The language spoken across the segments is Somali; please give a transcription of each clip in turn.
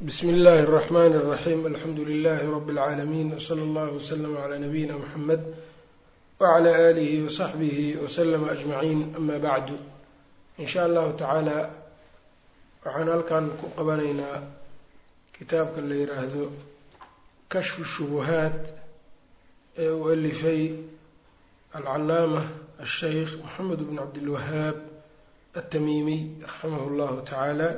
bsm اllahi الرحmn الرaxيm alxamdu لlh rb العaalamiin wslى اllah وslm عlى nabiyina mxamed wعlى آlih وصaxbih وslm أجmaعin ama bعdu in sha allahu tacaala waxaan halkan ku qabanaynaa kitaabka la yiraahdo kashfu shubuhaat ee uu alifay alcalaamة الsheykh mxamed bn cabdilwahaab الtamimiy raximah اllahu tacaala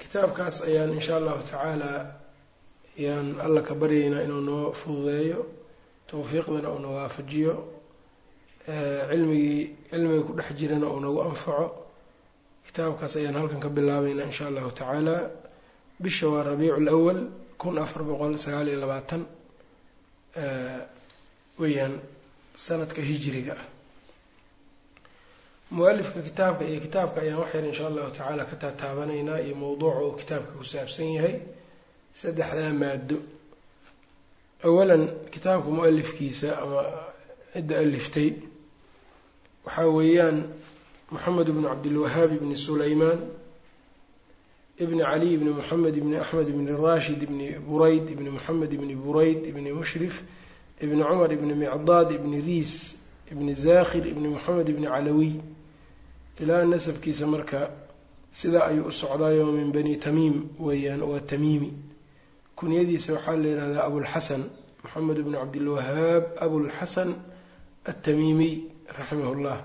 kitaabkaas ayaan insha allahu tacaala ayaan alla ka baryaynaa inuu noo fududeeyo tawfiiqdana uu na waafajiyo cilmigii cilmiga ku dhex jirana uu nagu anfaco. Kitaabkaas ayaan halkan ka bilaabeynaa insha allahu tacaala. Bisha waa rabiicu lawal kun afar boqol sagaal iyo labaatan weyaan sanadka hijiriga. ah mu'alifka kitaabka iyo kitaabka ayaan waxyar insha allahu tacaala ka taataabanaynaa iyo mowduuca uu kitaabka ku saabsan yahay. Saddexdaa maado awalan kitaabka mu'alifkiisa ama cidda aliftay waxaa weeyaan moxamed bnu cabdilwahaab ibni sulaymaan ibni cali ibni moxamed ibni axmed ibni rashid ibni burayd ibni moxamed ibni burayd ibni mushrif ibni cumar ibni micdaad ibni riis ibni zakhir ibni moxamed ibni calawiy ilaa nasabkiisa marka sidaa ayuu u socdaayo min bani tamiim weeyaan waa tamiimi. Kunyadiisa waxaa la yidhahdaa abulxasan moxamed bnu cabdilwahaab abulxasan atamiimiy raximah llah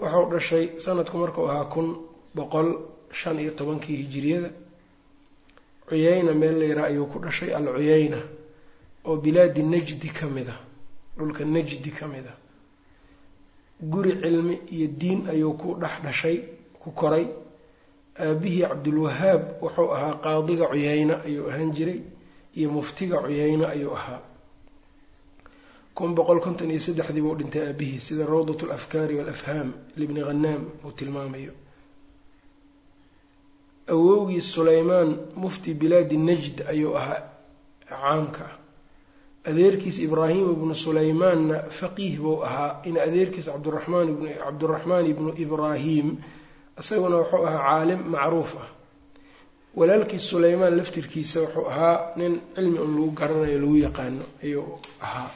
wuxuu dhashay sanadku markuu ahaa kun boqol shan iyo tobankii hijiriyada. Cuyeyna meel layraa ayuu ku dhashay al cuyeyna oo bilaadi najdi ka mid a dhulka najdi ka mid a guri cilmi iyo diin ayuu ku dhex dhashay ku koray. Aabihii cabdulwahaab wuxuu ahaa qaadiga cuyeyne ayuu ahaan jiray iyo muftiga cuyeyne ayuu ahaa. Kun boqol konton iyo saddexdii buu dhintay aabihii sida rawdat alafkaari waalafhaam libni khanaam uu tilmaamayo. Awowgii sulaymaan mufti bilaadi najd ayuu ahaa caamka. ah adeerkiis ibraahim ibnu sulaymaanna faqiih buu ahaa in adeerkiis cabduraxmaan ibn cabduraxmaan ibnu ibraahim isaguna wuxuu ahaa caalim macruuf ah. Walaalkiis sulaymaan laftirkiisa wuxuu ahaa nin cilmi un lagu garanayo lagu yaqaano ayuu ahaa.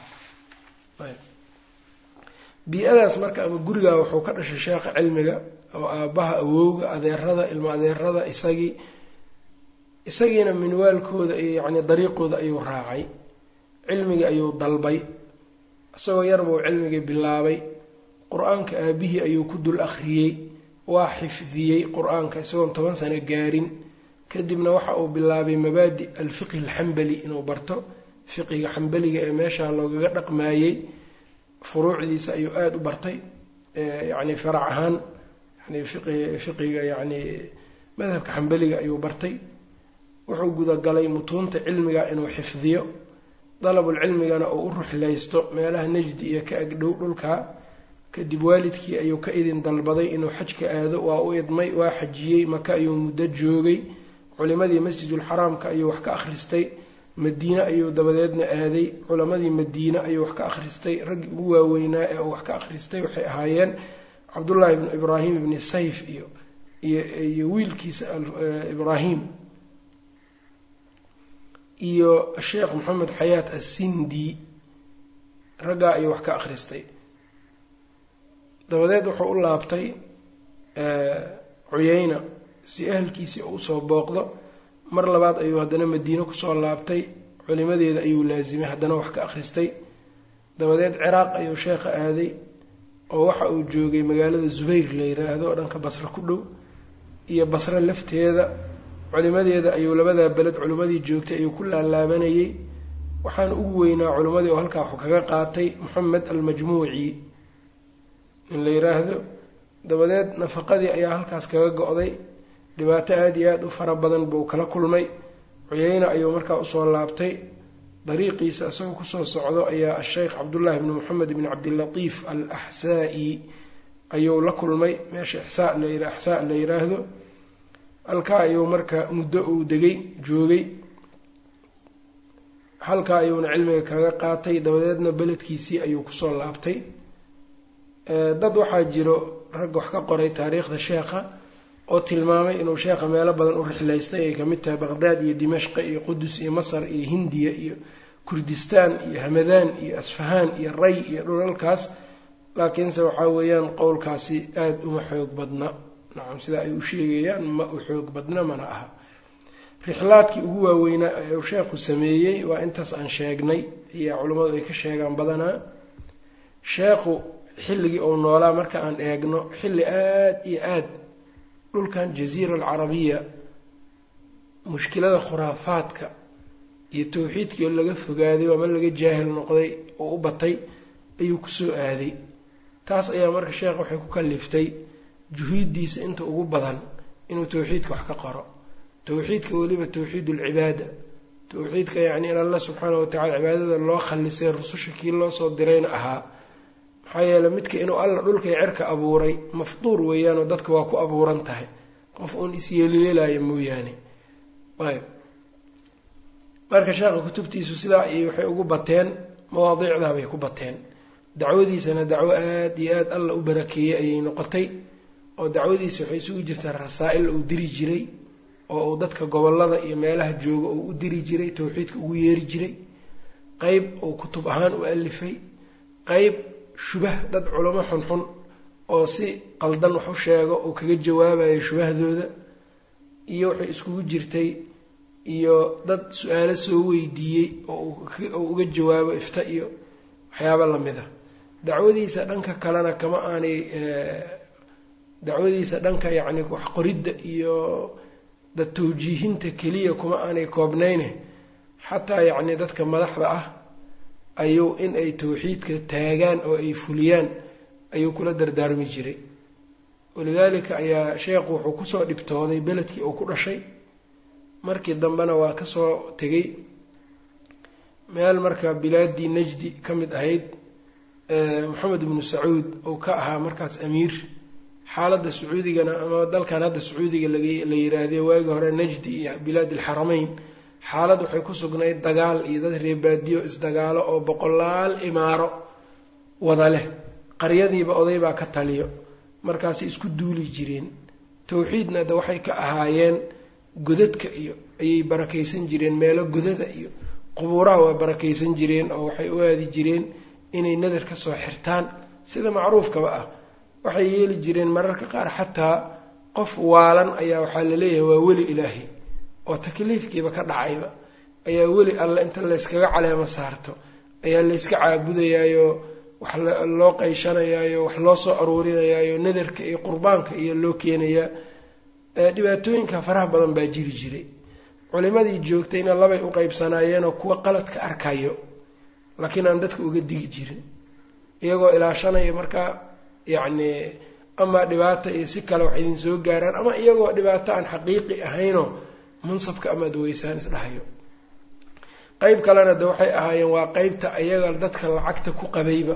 Bii-adaas marka ama gurigaa wuxuu ka dhashay sheekha cilmiga oo aabbaha awowga adeerada ilmo adeerada isagii isagiina minwaalkooda iyo yacni dariiqooda ayuu raacay cilmigii ayuu dalbay isagoo yarbuu cilmigii bilaabay. Qur'aanka aabihii ayuu ku dul akhriyey waa xifdiyey qur'aanka isagoon toban sano gaarin. Kadibna waxa uu bilaabay mabaadi alfiqhi alxambali inuu barto. Fiqiga xambaliga ee meeshaa loogaga dhaqmaayey furuucdiisa ayuu aada u bartay yacni farac ahaan yani fiqiga yacni madhabka xambaliga ayuu bartay. Wuxuu gudagalay mutuunta cilmiga inuu xifdiyo dalabulcilmigana uu u ruxlaysto meelaha najdi iyo ka agdhow dhulkaa kadib waalidkii ayuu ka idin dalbaday inuu xajka aado waa u idmay waa xajiyey maka ayuu muddo joogay culimadii masjidulxaraamka ayuu wax ka akhristay madiine ayuu dabadeedna aaday culamadii madiine ayuu wax ka akhristay raggii ugu waaweynaa ee uu wax ka akhristay waxay ahaayeen cabdullaahi ibnu ibraahim ibni sayf iyo iyo wiilkiisa ibraahim iyo sheekh moxamed xayaat assindi raggaa ayuu wax ka akhristay dabadeed wuxuu u laabtay cuyeyna si ahalkiisii u soo booqdo. Mar labaad ayuu haddana madiine ku soo laabtay. Culimadeeda ayuu laasimay haddana wax ka akhristay dabadeed ciraaq ayuu sheekha aaday oo waxa uu joogay magaalada zubayr la yiraahdo dhanka basre ku dhow iyo basre lafteeda culimadeeda ayuu labadaa beled culimmadii joogtay ayuu ku laalaabanayey waxaana ugu weynaa culimmadii oo halkaa waxu kaga qaatay moxamed almajmuuci. In la yiraahdo dabadeed nafaqadii ayaa halkaas kaga go-day. Dhibaato aada iyo aada u fara badan buu kala kulmay. Cuyeyne ayuu markaa u soo laabtay. Dariiqiisa isagoo ku soo socdo ayaa asheykh cabdullaahi bni moxamed bni cabdilatiif al axsaa-i ayuu la kulmay. Meesha ixsaa la axsaa halkaa ayuu marka muddo uu degay joogay. Halkaa ayuuna cilmiga kaga qaatay dabadeedna beledkiisii ayuu ku soo laabtay. Dad waxaa jiro ragga wax ka qoray taariikhda sheekha oo tilmaamay inuu sheekha meelo badan u rixlaystay ay ka mid tahay baqdaad iyo dimashqa iyo qudus iyo masar iyo hindiya iyo kurdistaan iyo hamadaan iyo asfahaan iyo ray iyo dhulalkaas. Laakiinse waxaa weeyaan qowlkaasi aada uma xoog badna nacam sida ay u sheegayaan ma u xoog badna mana aha. Rixlaadkii ugu waaweynaa ee uu sheekhu sameeyey waa intaas aan sheegnay iyo culammadu ay ka sheegaan badanaa. Sheekhu xilligii uu noolaa marka aan eegno xilli aada iyo aada dhulkan jaziira alcarabiya mushkilada khuraafaadka iyo tawxiidkii oo laga fogaaday ama laga jaahil noqday oo u batay ayuu ku soo aaday. Taas ayaa marka sheekh waxay ku kaliftay juhiiddiisa inta ugu badan inuu tawxiidka wax ka qoro. Tawxiidka weliba tawxiid ulcibaada tawxiidka yacni in alla subxaana watacala cibaadada loo khallisay rususha kii loo soo dirayna ahaa. Maxaa yeele midka inuu alla dhulkay cerka abuuray mafduur weeyaanoo dadka waa ku abuuran tahay. Qof uun isyeelyeelaayo mooyaane ayb marka sheekha kutubtiisu sidaa iyo waxay ugu bateen mawaadiicdaa bay ku bateen. Dacwadiisana dacwo aada iyo aada alla u barakeeyey ayay noqotay oo dacwadiisa waxay isugu jirtaa rasaa-il uu diri jiray oo uu dadka gobollada iyo meelaha jooga uu u diri jiray tawxiidka ugu yeeri jiray qeyb uu kutub ahaan u alifay qeyb shubah dad culamo xunxun oo si qaldan wax u sheego uu kaga jawaabayo shubahdooda iyo waxay iskugu jirtay iyo dad su'aalo soo weydiiyey oo uga jawaabo ifta iyo waxyaabo la mid a dacwadiisa dhanka kalena kama aanay dacwadiisa dhanka yacni wax qoridda iyo dad tawjiihinta keliya kuma aanay koobnayne. Xataa yacni dadka madaxda ah ayuu in ay tawxiidka taagaan oo ay fuliyaan ayuu kula dardaarmi jiray. Walidaalika ayaa sheekhu wuxuu ku soo dhibtooday beledkii uu ku dhashay. Markii dambena waa ka soo tegey meel marka bilaadii najdi ka mid ahayd moxamed ibnu sacuud uu ka ahaa markaas amiir xaaladda sacuudigana ama dalkan hadda sacuudiga la yiraahdiyo waagii hore najdi iyo bilaad alxarameyn xaalad waxay ku sugnayd dagaal iyo dad reebaadiyo isdagaalo oo boqolaal imaaro wada leh. Qaryadiiba oday baa ka taliyo. Markaasay isku duuli jireen. Tawxiidna de waxay ka ahaayeen godadka iyo ayay barakaysan jireen meelo godada iyo qubuuraha waa barakaysan jireen oo waxay u aadi jireen inay nadar ka soo xirtaan. Sida macruufkaba ah waxay yeeli jireen mararka qaar xataa qof waalan ayaa waxaa la leeyahay waa weli ilaahay oo takliifkiiba ka dhacayba. Ayaa weli alle inta layskaga caleemo saarto ayaa layska caabudayaayo wax loo qayshanayayo wax loo soo aruurinayaayo nadarka iyo qurbaanka iyo loo keenayaa. Dhibaatooyinka faraha badan baa jiri jiray. Culimadii joogtayna labay u qeybsanaayeenoo kuwa qaladka arkayo laakiin aan dadka uga digi jirin iyagoo ilaashanaya markaa yacni ama dhibaata iyo si kale wax idin soo gaaraan ama iyagoo dhibaato aan xaqiiqi ahaynoo mansabka amaad weysaan isdhahayo qeyb kalena de waxay ahaayeen waa qeybta iyaga dadka lacagta ku qabayba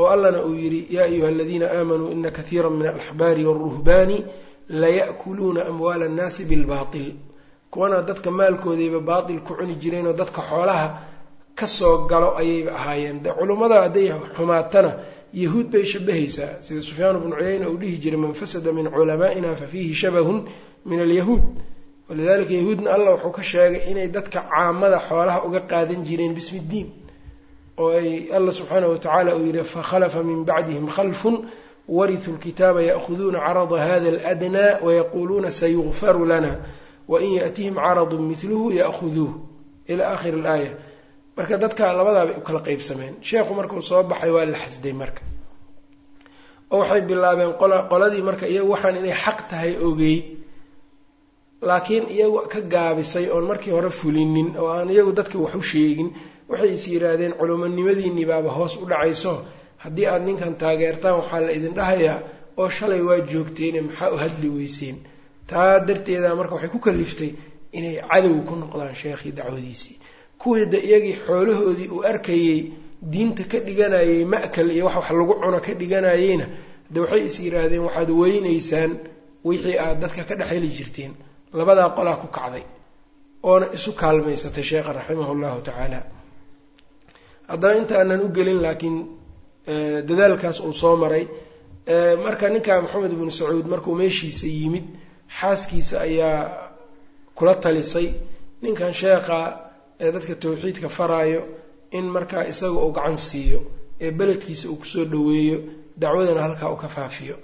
oo allana uu yidhi yaa ayuha aladiina aamanuu ina kathiira min alaxbaari waalruhbaani laya'kuluuna amwaala annaasi bilbaatil. Kuwana dadka maalkoodayba baatil ku cuni jireenoo dadka xoolaha ka soo galo ayayba ahaayeen. De culummada hadday xumaatana yahuud bay shabahaysaa. Sida sufyaan bnu cuyayna uu dhihi jiray man fasada min culamaa'ina fa fiihi shabahun min alyahuud. Walidalika yahuudna allah wuxuu ka sheegay inay dadka caamada xoolaha uga qaadan jireen bismi ddiin oo ay alla subxaanahu watacaala uu yihi fakhalafa min bacdihim khalfun warithuu lkitaaba ya'khuduuna carada hada aladnaa wayaquuluuna sayukfaru lana wain yaأtihim caradu miluhu ya'khuduuh. Ila akhiri alaaya marka dadka labadaabay u kala qeybsameen sheekhu markuu soo baxay waa la xasday marka. Oo waxay bilaabeen qoladii marka iyagu waxaan inay xaq tahay ogeyd laakiin iyagu ka gaabisay oon markii hore fulinin oo aan iyagu dadka wax u sheegin. Waxay is yidhaahdeen culumonimadiinii baaba hoos u dhacayso. Haddii aada ninkan taageertaan waxaa la idin dhahayaa oo shalay waa joogteene maxaa u hadli weyseen? Taa darteeda marka waxay ku kaliftay inay cadow ku noqdaan sheekhii dacwadiisii kuwii de iyagii xoolahoodii uu arkayey diinta ka dhiganayay ma'kal iyo wax wax lagu cuno ka dhiganayeyna de waxay is yidhaahdeen waxaad weynaysaan wixii aada dadka ka dhex heli jirteen. Labadaa qolaa ku kacday oona isu kaalmaysatay sheekha raximah llahu tacaala. Haddana intaanan u gelin laakiin dadaalkaas uu soo maray. Marka ninkaa maxamed ibnu sacuud markuu meeshiisa yimid xaaskiisa ayaa kula talisay. Ninkan sheekha ee dadka tawxiidka faraayo in markaa isaga uu gacan siiyo ee beledkiisa uu ku soo dhoweeyo dacwadana halkaa uu ka faafiyo.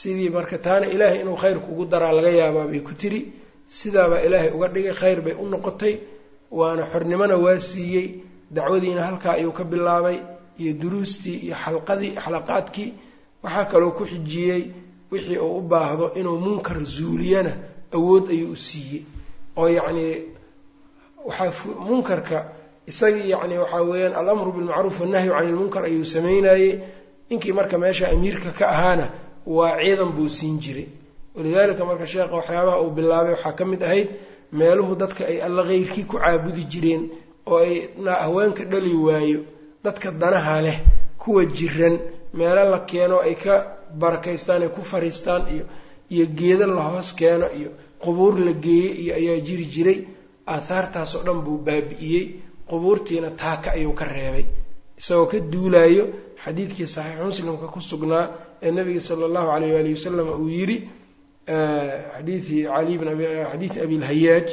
Sidii marka taana ilaahay inuu khayr kugu daraa laga yaabaa bay ku tiri sidaabaa ilaahay uga dhigay khayr bay u noqotay waana xornimona waa siiyey dacwadiina halkaa ayuu ka bilaabay iyo duruustii iyo xalqadii xalaqaadkii waxaa kaloo ku xijiyey wixii uu u baahdo inuu munkar zuuliyana awood ayuu u siiyey. Oo yacnii waxaa munkarka isagii yacni waxaa weeyaan alamru bilmacruuf wannahyu cani ilmunkar ayuu samaynayey ninkii marka meesha amiirka ka ahaana waa ciidan buu siin jiray. Walidaalika marka sheekha waxyaabaha uu bilaabay waxaa ka mid ahayd meeluhu dadka ay alla keyrkii ku caabudi jireen oo ay haweenka dhali waayo dadka danaha leh kuwa jiran meelo la keeno ay ka barakaystaan ay ku fariistaan iyo iyo geedo la hoos keeno iyo qubuur la geeye iyo ayaa jiri jiray aahaartaas oo dhan buu baabi'iyey. Qubuurtiina taaka ayuu ka reebay. Isagoo ka duulaayo xadiidkii saxiix muslimka ku sugnaa ee nabiga sala allahu alayh waali wasalam uu yidhi xadiidii cali bn xadiidi abilhayaaj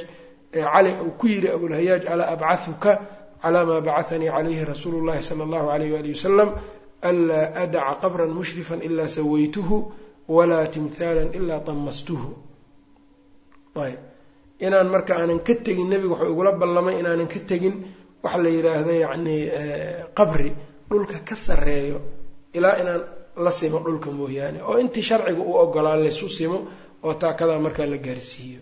cali uu ku yidhi abulhayaaj alaa abcahuka calaa maa bacahanii calayhi rasuulu llahi sala allahu alayh waali wasalam anlaa adaca qabran mushrifan ilaa sawaytuhu walaa timhaalan ilaa damastuhu ayb inaan marka aanan ka tegin nebigu wuxuu igula ballamay inaanan ka tegin waxa la yidhaahdo yacni qabri. Dhulka ka sarreeyo ilaa inaan la simo dhulka mooyaane oo intii sharciga u ogolaa laysu simo oo taakadaa markaa la gaarsiiyo.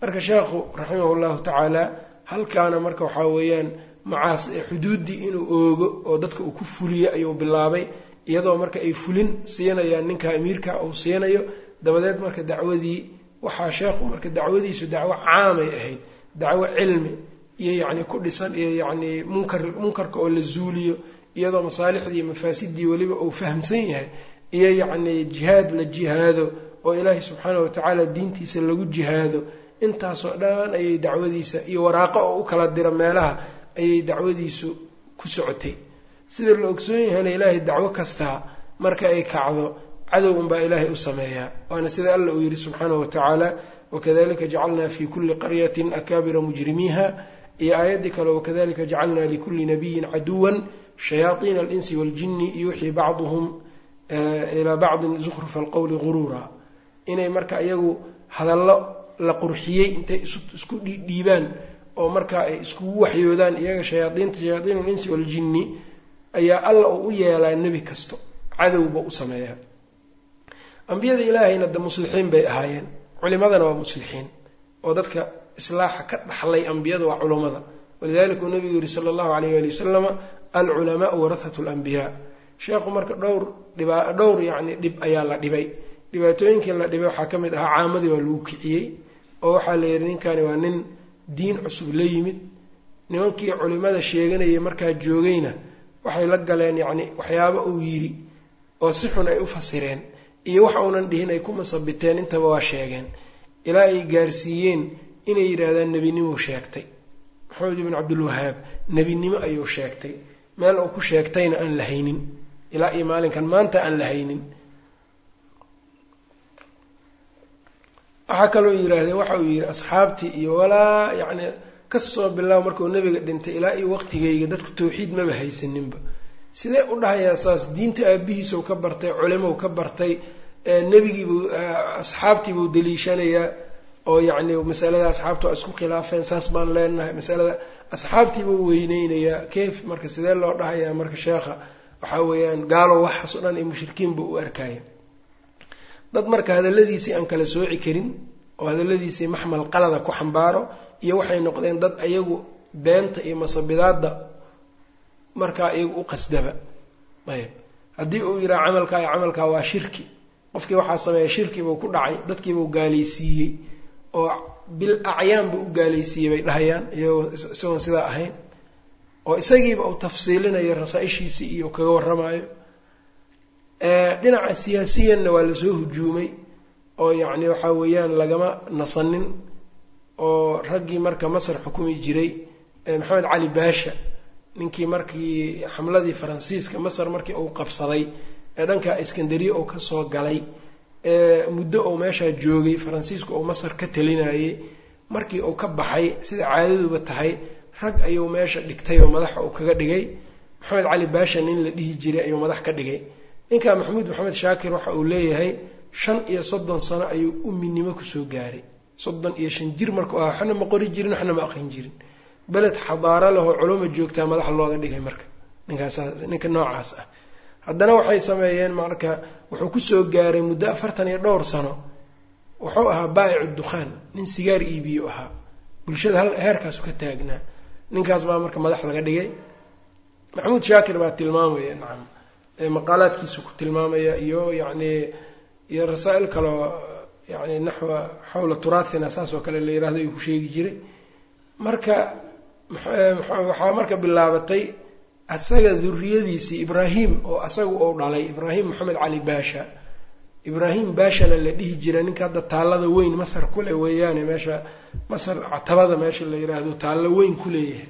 Marka sheekhu raximahu llahu tacaala halkaana marka waxaa weeyaan macaas xuduuddii inuu oogo oo dadka uu ku fuliyo ayuu bilaabay iyadoo marka ay fulin siinayaan ninka amiirka uu siinayo dabadeed marka dacwadii waxaa sheekhu marka dacwadiisu dacwo caamay ahayd dacwo cilmi iyo yacni ku dhisan iyo yacni munkar munkarka oo la zuuliyo iyadoo masaalixdii iyo mafaasidii weliba uu fahamsan yahay iyo yacni jihaad la jihaado oo ilaahay subxaanah watacaala diintiisa lagu jihaado. Intaasoo dhan ayay dacwadiisa iyo waraaqo oo u kala diro meelaha ayay dacwadiisu ku socotay. Sida la ogsoon yahayna ilaahay dacwo kastaa marka ay kacdo cadow unbaa ilaahay u sameeyaa. Waana sida alla uu yidhi subxaanahu watacaala wakadalika jacalnaa fi kulli qaryatin akaabira mujrimiiha. Iyo aayaddii kale wakadalika jacalnaa likulli nabiyin caduwan shayaaiina alinsi waaljini yuuxii bacduhum ilaa bacdin zukhrufa alqowli guruura inay marka iyagu hadallo la qurxiyey intay isku dhiibaan oo markaa ay iskugu waxyoodaan iyaga shayaaiinta shayaaiin alinsi waaljini ayaa alla uu u yeelaa nebi kasto. Cadowba u sameeyaa ambiyada ilaahayna de muslixiin bay ahaayeen. Culimadana waa muslixiin. Oo dadka islaaxa ka dhaxlay ambiyada waa culammada walidalika uu nabigu yihi sala allahu alayh waali wasalama alculamaau warahatu lambiyaa sheekhu marka dhowr dhiba dhowr yacni dhib ayaa la dhibay. Dhibaatooyinkii la dhibay waxaa ka mid ahaa caamadii waa lagu kiciyey oo waxaa la yidhi ninkani waa nin diin cusub la yimid. Nimankii culimada sheeganayay markaa joogayna waxay la galeen yacni waxyaabo uu yidhi oo si xun ay u fasireen iyo wax uunan dhihin ay ku masabiteen intaba waa sheegeen. Ilaa ay gaarsiiyeen inay yidhaahdaan nebinimou sheegtay. Maxamed ibn cabdilwahaab nebinimo ayuu sheegtay. Meel uu ku sheegtayna aan la haynin ilaa iyo maalinkan maanta aan la haynin waxaa kaloo yidhaahdeen waxa uu yidhi asxaabtii iyo walaa yacni ka soo bilaabo markuu nebiga dhintay ilaa iyo waqtigayga dadku tawxiid maba haysaninba sidee u dhahayaa saas diinta aabihiisau ka bartay culimou ka bartay nebigiibuu asxaabtiibuu daliishanayaa oo yacni masalada asxaabtu isku khilaafeen saas baan leenahay. Masalada asxaabtiibuu weyneynayaa. Kayf marka sidee loo dhahayaa marka sheekha? Waxaa weeyaan gaalo waxaas o dhan iyo mushrikiinba u arkaya dad marka hadalladiisii aan kala sooci karin oo hadalladiisii maxmal qalada ku xambaaro iyo waxay noqdeen dad ayagu beenta iyo masabidaadda markaa iyagu u qasdaba. Ayb. Haddii uu yidhaha camalkaa camalkaa waa shirki. Qofkii waxaa sameeya shirkibuu ku dhacay dadkiibuu gaalaysiiyey oo bil acyaanba u gaalaysiiyey bay dhahayaan iyagoo isagoon sidaa ahayn. Oo isagiiba uu tafsiilinayo rasaa-ishiisii iyo kaga warramaayo. Dhinaca siyaasiyanna waa la soo hujuumay oo yacni waxaa weeyaan lagama nasanin oo raggii marka masar xukumi jiray maxamed cali baasha ninkii markii xamladii faransiiska masar markii uu qabsaday ee dhanka iskandariya oo ka soo galay ee muddo oo meeshaa joogay faransiisku oo masar ka talinayay markii uu ka baxay sida caadaduba tahay rag ayuu meesha dhigtay oo madaxa uu kaga dhigay. Maxamed cali baasha nin la dhihi jiray ayuu madax ka dhigay. Ninkaa maxamuud maxamed shaakir waxa uu leeyahay shan iyo soddon sano ayuu uminimo ku soo gaaray. Soddon iyo shan jir markuu ahaa waxna ma qori jirin waxna ma aqrin jirin beled xadaaro lahoo culuma joogtaa madax looga dhigay marka ninkaas ninka noocaas ah. Haddana waxay sameeyeen marka wuxuu ku soo gaaray muddo afartan iyo dhowr sano. Wuxuu ahaa baa'icu dukhaan nin sigaar iibiyo ahaa. Bulshada hal heerkaasu ka taagnaa ninkaas baa marka madax laga dhigay. Maxamuud shaakir baa tilmaamaya nacam maqaalaadkiisu ku tilmaamaya iyo yacni iyo rasaa'il kaloo yani naxwa xawla turaathina saas oo kale la yiraahdo ayuu ku sheegi jiray. Marka waxaa marka bilaabatay asaga duriyadiisii ibraahim oo asaga uu dhalay ibraahim maxamed cali baasha. Ibraahim baashana la dhihi jira ninka hadda taallada weyn masar kule weeyaane meesha masar catabada meesha la yiraahdo taallo weyn ku leeyahay.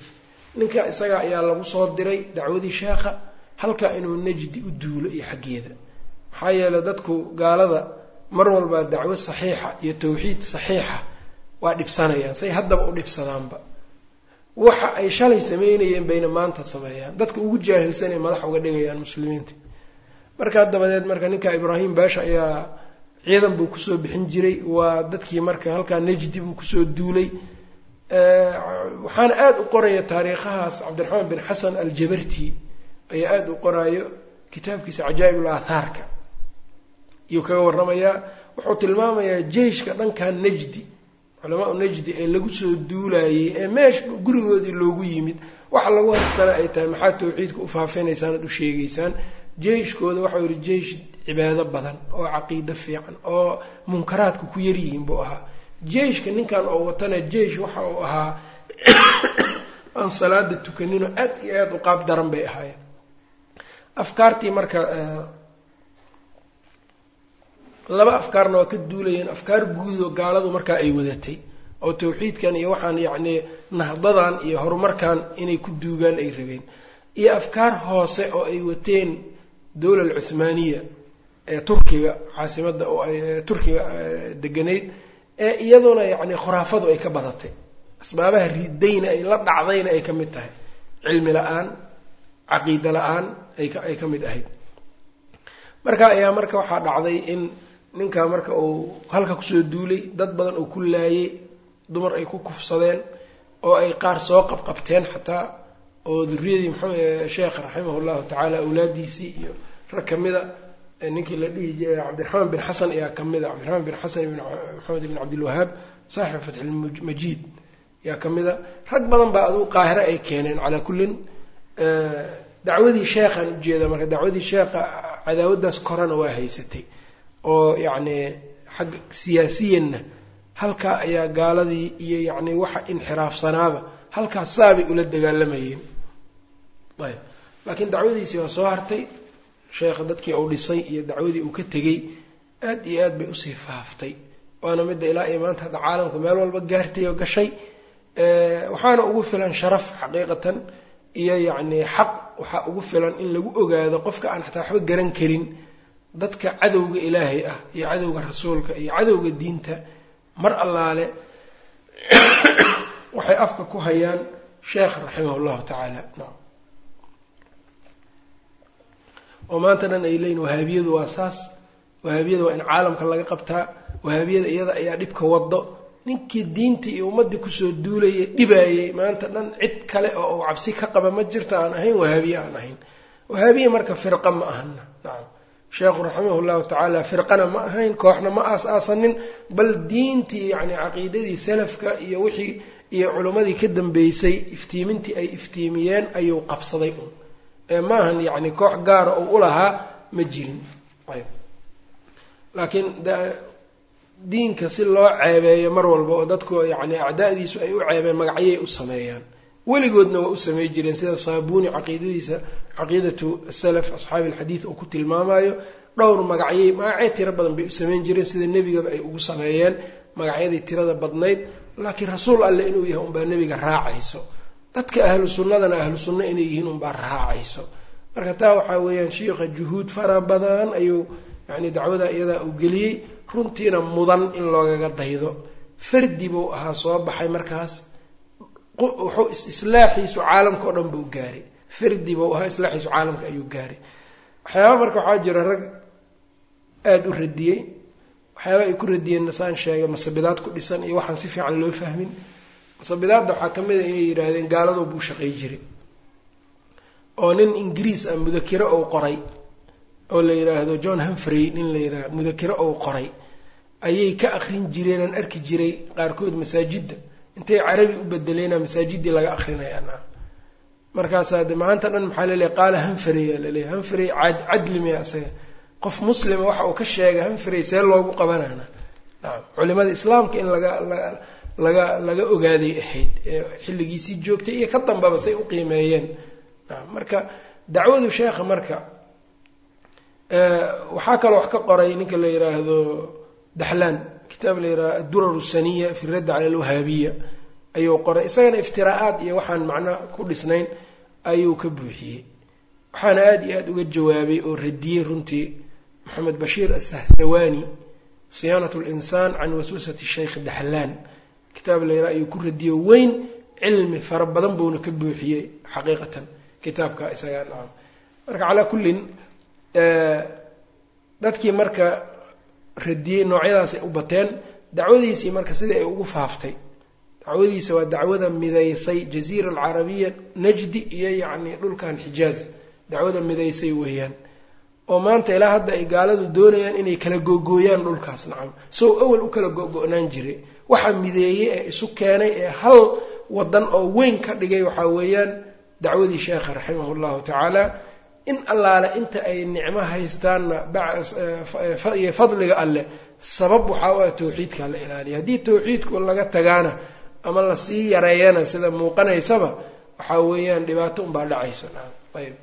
Ninka isaga ayaa lagu soo diray dacwadii sheekha halkaa inuu najdi u duulo iyo xaggeeda. Maxaa yeeley dadku gaalada mar walbaa dacwo saxiixa iyo tawxiid saxiixa waa dhibsanayaan say haddaba u dhibsadaanba waxa ay shalay sameynayeen bayna maanta sameeyaan. Dadka ugu jaahilsan ay madax uga dhigayaan muslimiinta. Markaa dabadeed marka ninka ibraahim baasha ayaa ciidan buu ku soo bixin jiray. Waa dadkii marka halkaa najdi buu ku soo duulay. Waxaana aada u qoraya taariikhahaas cabdiraxmaan bin xasan aljabarti. Ayaa aada u qoraayo kitaabkiisa cajaa'ib ul aathaarka iyuu kaga warramayaa wuxuu tilmaamayaa jeyshka dhankan najdi culamaau najdi ee lagu soo duulayey ee meesha gurigoodii loogu yimid waxa lagu haystana ay tahay maxaad tawxiidka u faafinaysaan ad u sheegaysaan? Jeyshkooda waxau yihi jeysh cibaado badan oo caqiido fiican oo munkaraadka ku yaryihiin buu ahaa. Jeyshka ninkan oo watana jeysh waxa uu ahaa aan salaada tukanino aad iyo aada u qaab daran bay ahaayeen. Afkaartii marka laba afkaarna waa ka duulayeen afkaar guudoo gaaladu markaa ay wadatay oo tawxiidkan iyo waxaan yacni nahdadan iyo horumarkan inay ku duugaan ay rabeen. Iyo afkaar hoose oo ay wateen dowla alcuthmaaniya ee turkiga caasimadda oo ay turkiga deganayd ee iyaduna yacni khuraafadu ay ka badatay. Asbaabaha ridayna ay la dhacdayna ay ka mid tahay. Cilmi la'aan caqiida la'aan ayay ka mid ahayd. Marka ayaa marka waxaa dhacday in ninkaa marka uu halka ku soo duulay dad badan uu ku laayay dumar ay ku kufsadeen oo ay qaar soo qabqabteen xataa oo duriyadii maxamed sheekh raximah llahu tacaala awlaadiisii iyo rag kamida ninkii la dhihi jiray cabdiraxmaan bin xasan ayaa kamida cabdiraxmaan bin xasan ibn maxamed ibn cabdilwahaab saaxibu fatxilmajiid ayaa kamida rag badan baa aduu qaahire ay keeneen calaa kullin dacwadii sheekhaan ujeeda marka dacwadii sheekha cadaawadaas korana waa haysatay oo yacni xagga siyaasiyanna halkaa ayaa gaaladii iyo yacni waxa inxiraafsanaaba halkaas saabay ula dagaalamayeen. Ayb. Laakiin dacwadiisii waa soo hartay sheekha dadkii uu dhisay iyo dacwadii uu ka tegey aad iyo aad bay u sii faaftay. Waana midda ilaa iyo maanta hadda caalamka meel walba gaartay oo gashay. Waxaana ugu filan sharaf xaqiiqatan iyo yacni xaq waxaa ugu filan in lagu ogaado qofka aan xataa waxba garan karin dadka cadowga ilaahay ah iyo cadowga rasuulka iyo cadowga diinta mar allaale waxay afka ku hayaan sheekh raximah llahu tacaala. Nam oo maanta dhan ay leeyiin wahaabiyadu waa saas. Wahaabiyada waa in caalamka laga qabtaa. Wahaabiyada iyada ayaa dhibka wado ninkii diintii iyo ummaddii ku soo duulayay dhibaayay maanta dhan cid kale oo uu cabsi ka qaba ma jirto aan ahayn wahaabiye aan ahayn. Wahaabiye marka firqa ma ahana nacam sheekhu raximah llahu tacaala firqana ma ahayn kooxna ma aas-aasanin bal diintii yacni caqiidadii salafka iyo wixii iyo culimmadii ka dambeysay iftiimintii ay iftiimiyeen ayuu qabsaday un. Ee maahan yacni koox gaara oo u lahaa ma jirin. Ayb. Laakiin diinka si loo ceebeeyo mar walba oo dadku yacni acdaadiisu ay u ceebeen magacyay u sameeyaan weligoodna waa u samey jireen sida saabuuni caqiidadiisa caqiidatu salaf asxaabi alxadiid uu ku tilmaamayo dhowr magacyay magacyo tiro badan bay u sameyn jireen sida nebigaba ay ugu sameeyeen magacyadii tirada badnayd. Laakiin rasuul alle inuu yahay unbaa nebiga raacayso. Dadka ahlu sunnadana ahlu sunno inay yihiin unbaa raacayso. Marka taa waxaa weeyaan shiikha juhuud fara badan ayuu yani dacwada iyadaa uu geliyey. Runtiina mudan in loogaga daydo. Fardi buu ahaa soo baxay markaas wuxuu islaaxiisu caalamka oo dhan buu gaaray. Fardi buu ahaa islaaxiisu caalamka ayuu gaaray. Waxyaaba marka waxaa jira rag aada u radiyey. Waxyaaba ay ku radiyeen nasaan sheegay masabidaad ku dhisan iyo waxaan si fiican loo fahmin. Masabidaadda waxaa ka mid a inay yidhaahdeen gaaladoo buu shaqay jiray. Oo nin ingiriis ah mudakiro ou qoray oo la yidhaahdo john humfrey nin la yidhahdo mudakiro ou qoray. Ayay ka akrin jireen aan arki jiray qaarkood masaajidda intay carabi u bedeleena masaajiddii laga akrinaya markaasaa de maanta dhan maxaa laleeyahy qaala aa laleeyahy humfrey cadli miya isaga qof muslima waxa uu ka sheegay humfrey see loogu qabanana nacam culimada islaamka in laga laga laga ogaaday ahayd ee xilligiisii joogtay iyo ka dambaba say u qiimeeyeen. Nacam marka dacwadu sheekha marka waxaa kaloo wax ka qoray ninka la yidhaahdo daxlaan kitaab la yidhahdo addurar saniya fi raddi cala alwahaabiya. Ayuu qoray. Isagana iftiraa'aad iyo waxaan macno ku dhisnayn ayuu ka buuxiyey. Waxaana aada iyo aada uga jawaabay oo radiyey runtii maxamed bashiir asahsawani siyaanat linsaan can waswasati sheykh daxlaan. Kitaab la yidhaha ayuu ku radiyo weyn cilmi fara badan buuna ka buuxiyey xaqiiqatan. Kitaabka isagaa marka calaa kullin dadkii marka radiyey noocyadaasay u bateen dacwadiisii marka sidai ay ugu faaftay. Dacwadiisa waa dacwada midaysay jaziira alcarabiya najdi iyo yacni dhulkan xijaaz. Dacwada midaysay weeyaan. Oo maanta ilaa hadda ay gaaladu doonayaan inay kala googooyaan dhulkaas nacam. Sow awal u kala go-go-naan jiray. Waxa mideeyey ee isu keenay ee hal wadan oo weyn ka dhigay waxaa weeyaan dacwadii sheekha raximahu llahu tacaala in allaale inta ay nicmo haystaanna iyo fadliga alleh sabab waxaa u ah tawxiidka la ilaaliya. Haddii tawxiidku laga tagaana ama la sii yareeyana sida muuqanaysaba waxaa weeyaan dhibaato unbaa dhacayso. Ayb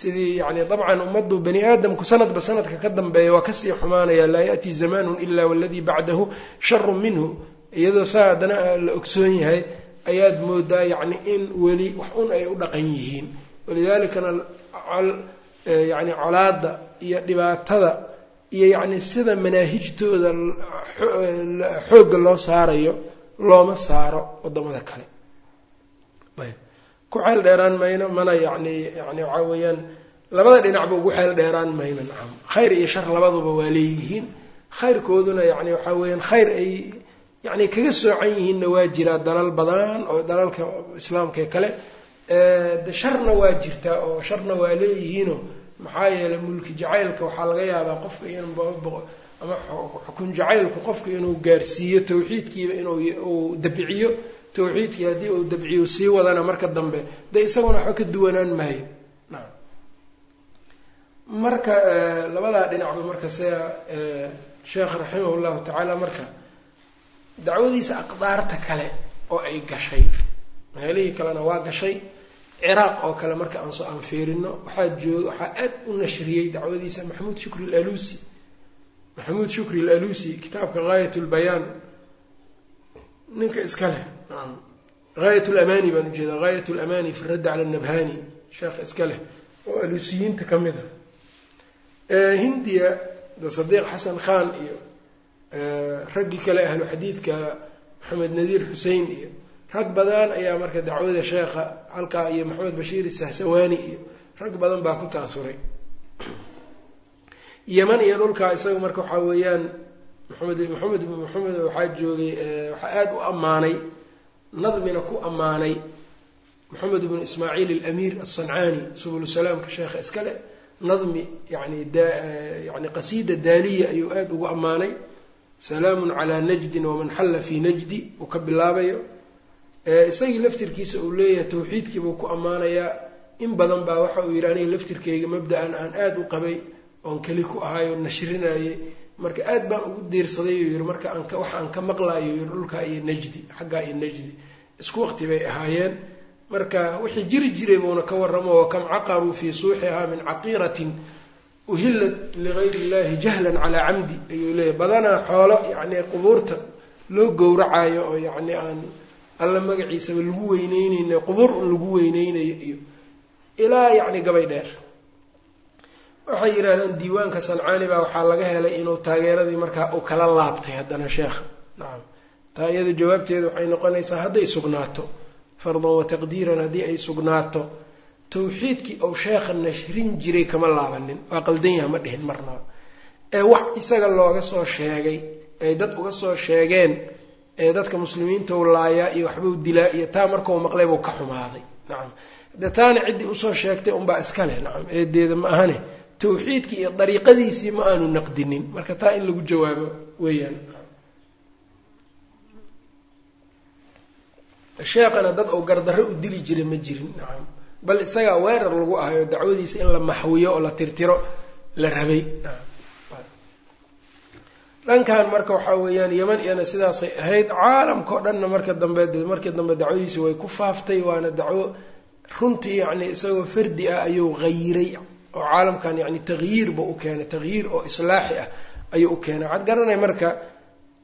sidii yani dabcan ummaddu bani aadamku sanadba sanadka ka dambeeya waa ka sii xumaanaya laa ya'tii zamaanun ila waladii bacdahu sharun minhu. Iyadoo saa haddana la ogsoon yahay ayaad moodaa yacni in weli wax un ay u dhaqan yihiin. Walidaalikana yani colaada iyo dhibaatada iyo yacni sida manaahijtooda xoogga loo saarayo looma saaro waddamada kale. Ku xeel dheeraan mayno mana yani yani waxaa weeyaan labada dhinacba ugu xeel dheeraan mayno nacam khayr iyo shar labaduba waa leeyihiin. Khayrkooduna yani waxaa weeyaan khayr ay yani kaga soocan yihiinna waa jiraa dalal badan oo dalalka islaamkae kale de sharna waa jirtaa oo sharna waa leeyihiino. Maxaa yeelay mulki jacaylka waxaa laga yaabaa qofka in ama xukun jacaylku qofka inuu gaarsiiyo tawxiidkiiba inuu dabciyo. Tawxiidkii haddii uu dabciyo sii wadana marka dambe de isaguna waxba ka duwanaan maayo naam. Marka labadaa dhinacba marka sida sheekh raximah llahu tacaala marka dacwadiisa aqdaarta kale oo ay gashay. Meelihii kalena waa gashay ciraaq oo kale marka aan soo aan fiirino waxaa joog waxaa aad u nashriyey dacwadiisa maxamuud shukri alalusi. Maxamuud shukri alalusi kitaabka gaayat lbayaan ninka iska leh naam gaayat lamani baan ujeeda gaayat lamani fi raddi cala nabhani. Sheekha iska leh oo alusiyiinta ka mid a hindiya da sadiiq xasan khan iyo raggii kale ahlu xadiidka maxamed nadiir xusein iyo rag badan ayaa marka dacwada sheekha halkaa iyo maxamed bashiir sahsawaani iyo rag badan baa ku taasuray. Yeman iyo dhulkaa isaga marka waxaa weeyaan maxamed maxamed maxamed waxaa joogay waxaa aada u ammaanay nadmina ku ammaanay maxamed ibnu ismaaciil alamiir alsancaani subul salaamka sheekha iskale nadmi yani yani qasiida daaliya ayuu aada ugu ammaanay. Salaamun calaa najdin waman xalla fii najdi uu ka bilaabayo isagii laftirkiisa uu leeyahay tawxiidkiibuu ku ammaanayaa. In badan baa waxa uu yidhi aniga laftirkeyga mabda-an aan aada u qabay oon keli ku ahay oo nashrinayay. Marka aad baan ugu diirsaday uu yihi marka aan waxa aan ka maqlaayo yii dhulkaa iyo najdi xaggaa iyo najdi. Isku waqti bay ahaayeen. Marka wixii jiri jiray buuna ka warramo wa kam caqaruu fii suuxihaa min caqiiratin uhillat ligayri illahi jahlan calaa camdi. Ayuu leeyahy badanaa xoolo yacni qubuurta loo gowracayo oo yacni aan alla magaciisaba lagu weyneyneyna qubuur un lagu weyneynayo iyo ilaa yacni gabay dheer. Waxay yidhaahdeen diiwaanka sancaani baa waxaa laga helay inuu taageeradii markaa uu kala laabtay haddana sheekha nacam taa iyada jawaabteedu waxay noqonaysaa hadday sugnaato fardan wa taqdiiran haddii ay sugnaato tawxiidkii ou sheekha nashrin jiray kama laabanin. Waa qaldan yaha ma dhihin marnaba. Ee wax isaga looga soo sheegay ay dad uga soo sheegeen ee dadka muslimiinta u laayaa iyo waxbuu dilaa iyo taa markau maqlay buu ka xumaaday. Nacam. De taana ciddii u soo sheegtay unbaa iska leh nacam. Eedeeda ma ahane tawxiidkii iyo dariiqadiisii ma aanu naqdinin. Marka taa in lagu jawaabo weeyaan. Sheekhana dad uu gardarro u dili jiray ma jirin nacam. Bal isagaa weerar lagu ahayo dacwadiisa in la maxwiyo oo la tirtiro la rabay dhankan marka waxaa weeyaan yeman iyana sidaasay ahayd caalamka o dhanna marka dambe markii dambe dacwadiisi way ku faaftay waana dacwo runtii yacni isagoo fardi ah ayuu hayiray oo caalamkan yacni tagyiir buu u keenay tagyiir oo islaaxi ah ayuu u keenay. Waxaad garanay marka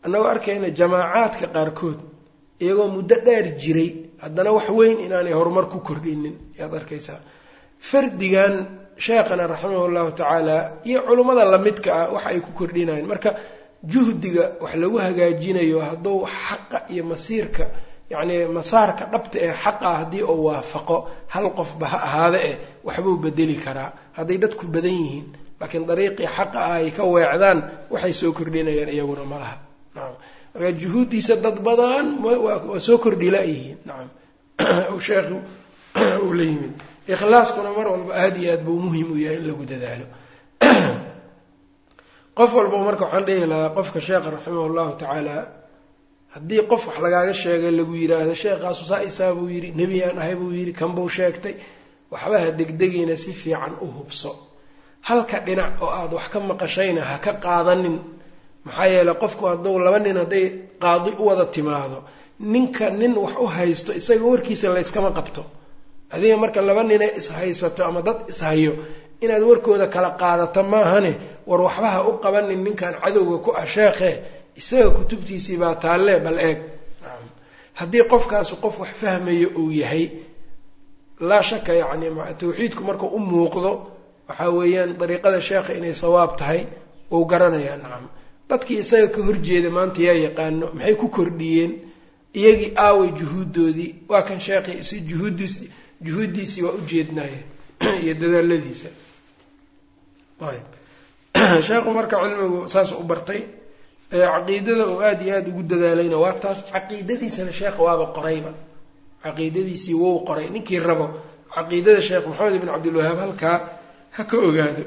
annagoo arkayna jamaacaadka qaarkood iyagoo muddo dheer jiray haddana wax weyn inaanay horumar ku kordhinin ayaad arkaysaa. Fardigan sheekhana raximah tacaala iyo culummada lamidka ah waxa ay ku kordhinayeen marka juhdiga wax lagu hagaajinayo hadduu xaqa iyo masiirka yacni masaarka dhabta ee xaqa haddii uu waafaqo hal qofba ha ahaada eh waxbuu bedeli karaa. Hadday dadku badan yihiin laakiin dariiqii xaqa ah ay ka weecdaan waxay soo kordhinayaan iyaguna malaha nacam marka juhuuddiisa dad badan waa soo kordhi la-yihiin nacam sheekhu uu la yimid. Ikhlaaskuna mar walba aada iyo aad buu muhiim u yahay in lagu dadaalo qof walba marka waxaan dhihi lahaa qofka sheekha raximah llahu tacaala haddii qof wax lagaaga sheegay lagu yidhaahdo sheekhaasu saa isaa buu yidhi nebiyaan ahay buu yidhi kanbuu sheegtay waxba ha degdegayna si fiican u hubso. Halka dhinac oo aada wax ka maqashayna ha ka qaadanin maxaa yeeley qofku hadduu laba nin hadday qaadi u wada timaado ninka nin wax u haysto isaga warkiisa layskama qabto. Adiga marka laba ninay ishaysato ama dad ishayo inaad warkooda kala qaadato maahane war waxba ha u qabanin ninkan cadowga ku ah sheekhe isaga kutubtiisii baa taalle bal eeg. Haddii qofkaasi qof wax fahmayo uu yahay laa shaka yacni tawxiidku markuu u muuqdo waxaa weeyaan dariiqada sheekha inay sawaab tahay uu garanayaa. Nacam dadkii isaga ka horjeeda maanta yaa yaqaano maxay ku kordhiyeen? Iyagii aaway juhuuddoodii waa kan sheekhi juhuuddiis juhuuddiisii waa ujeednaye iyo dadaaladiisa ayb. Sheekhu marka cilmigu saas u bartay caqiidada uu aada iyo aada ugu dadaalayna waa taas caqiidadiisana sheekha waaba qorayba. Caqiidadiisii wou qoray. Ninkii rabo caqiidada sheekh maxamed ibn cabdilwahaab halkaa ha ka ogaado.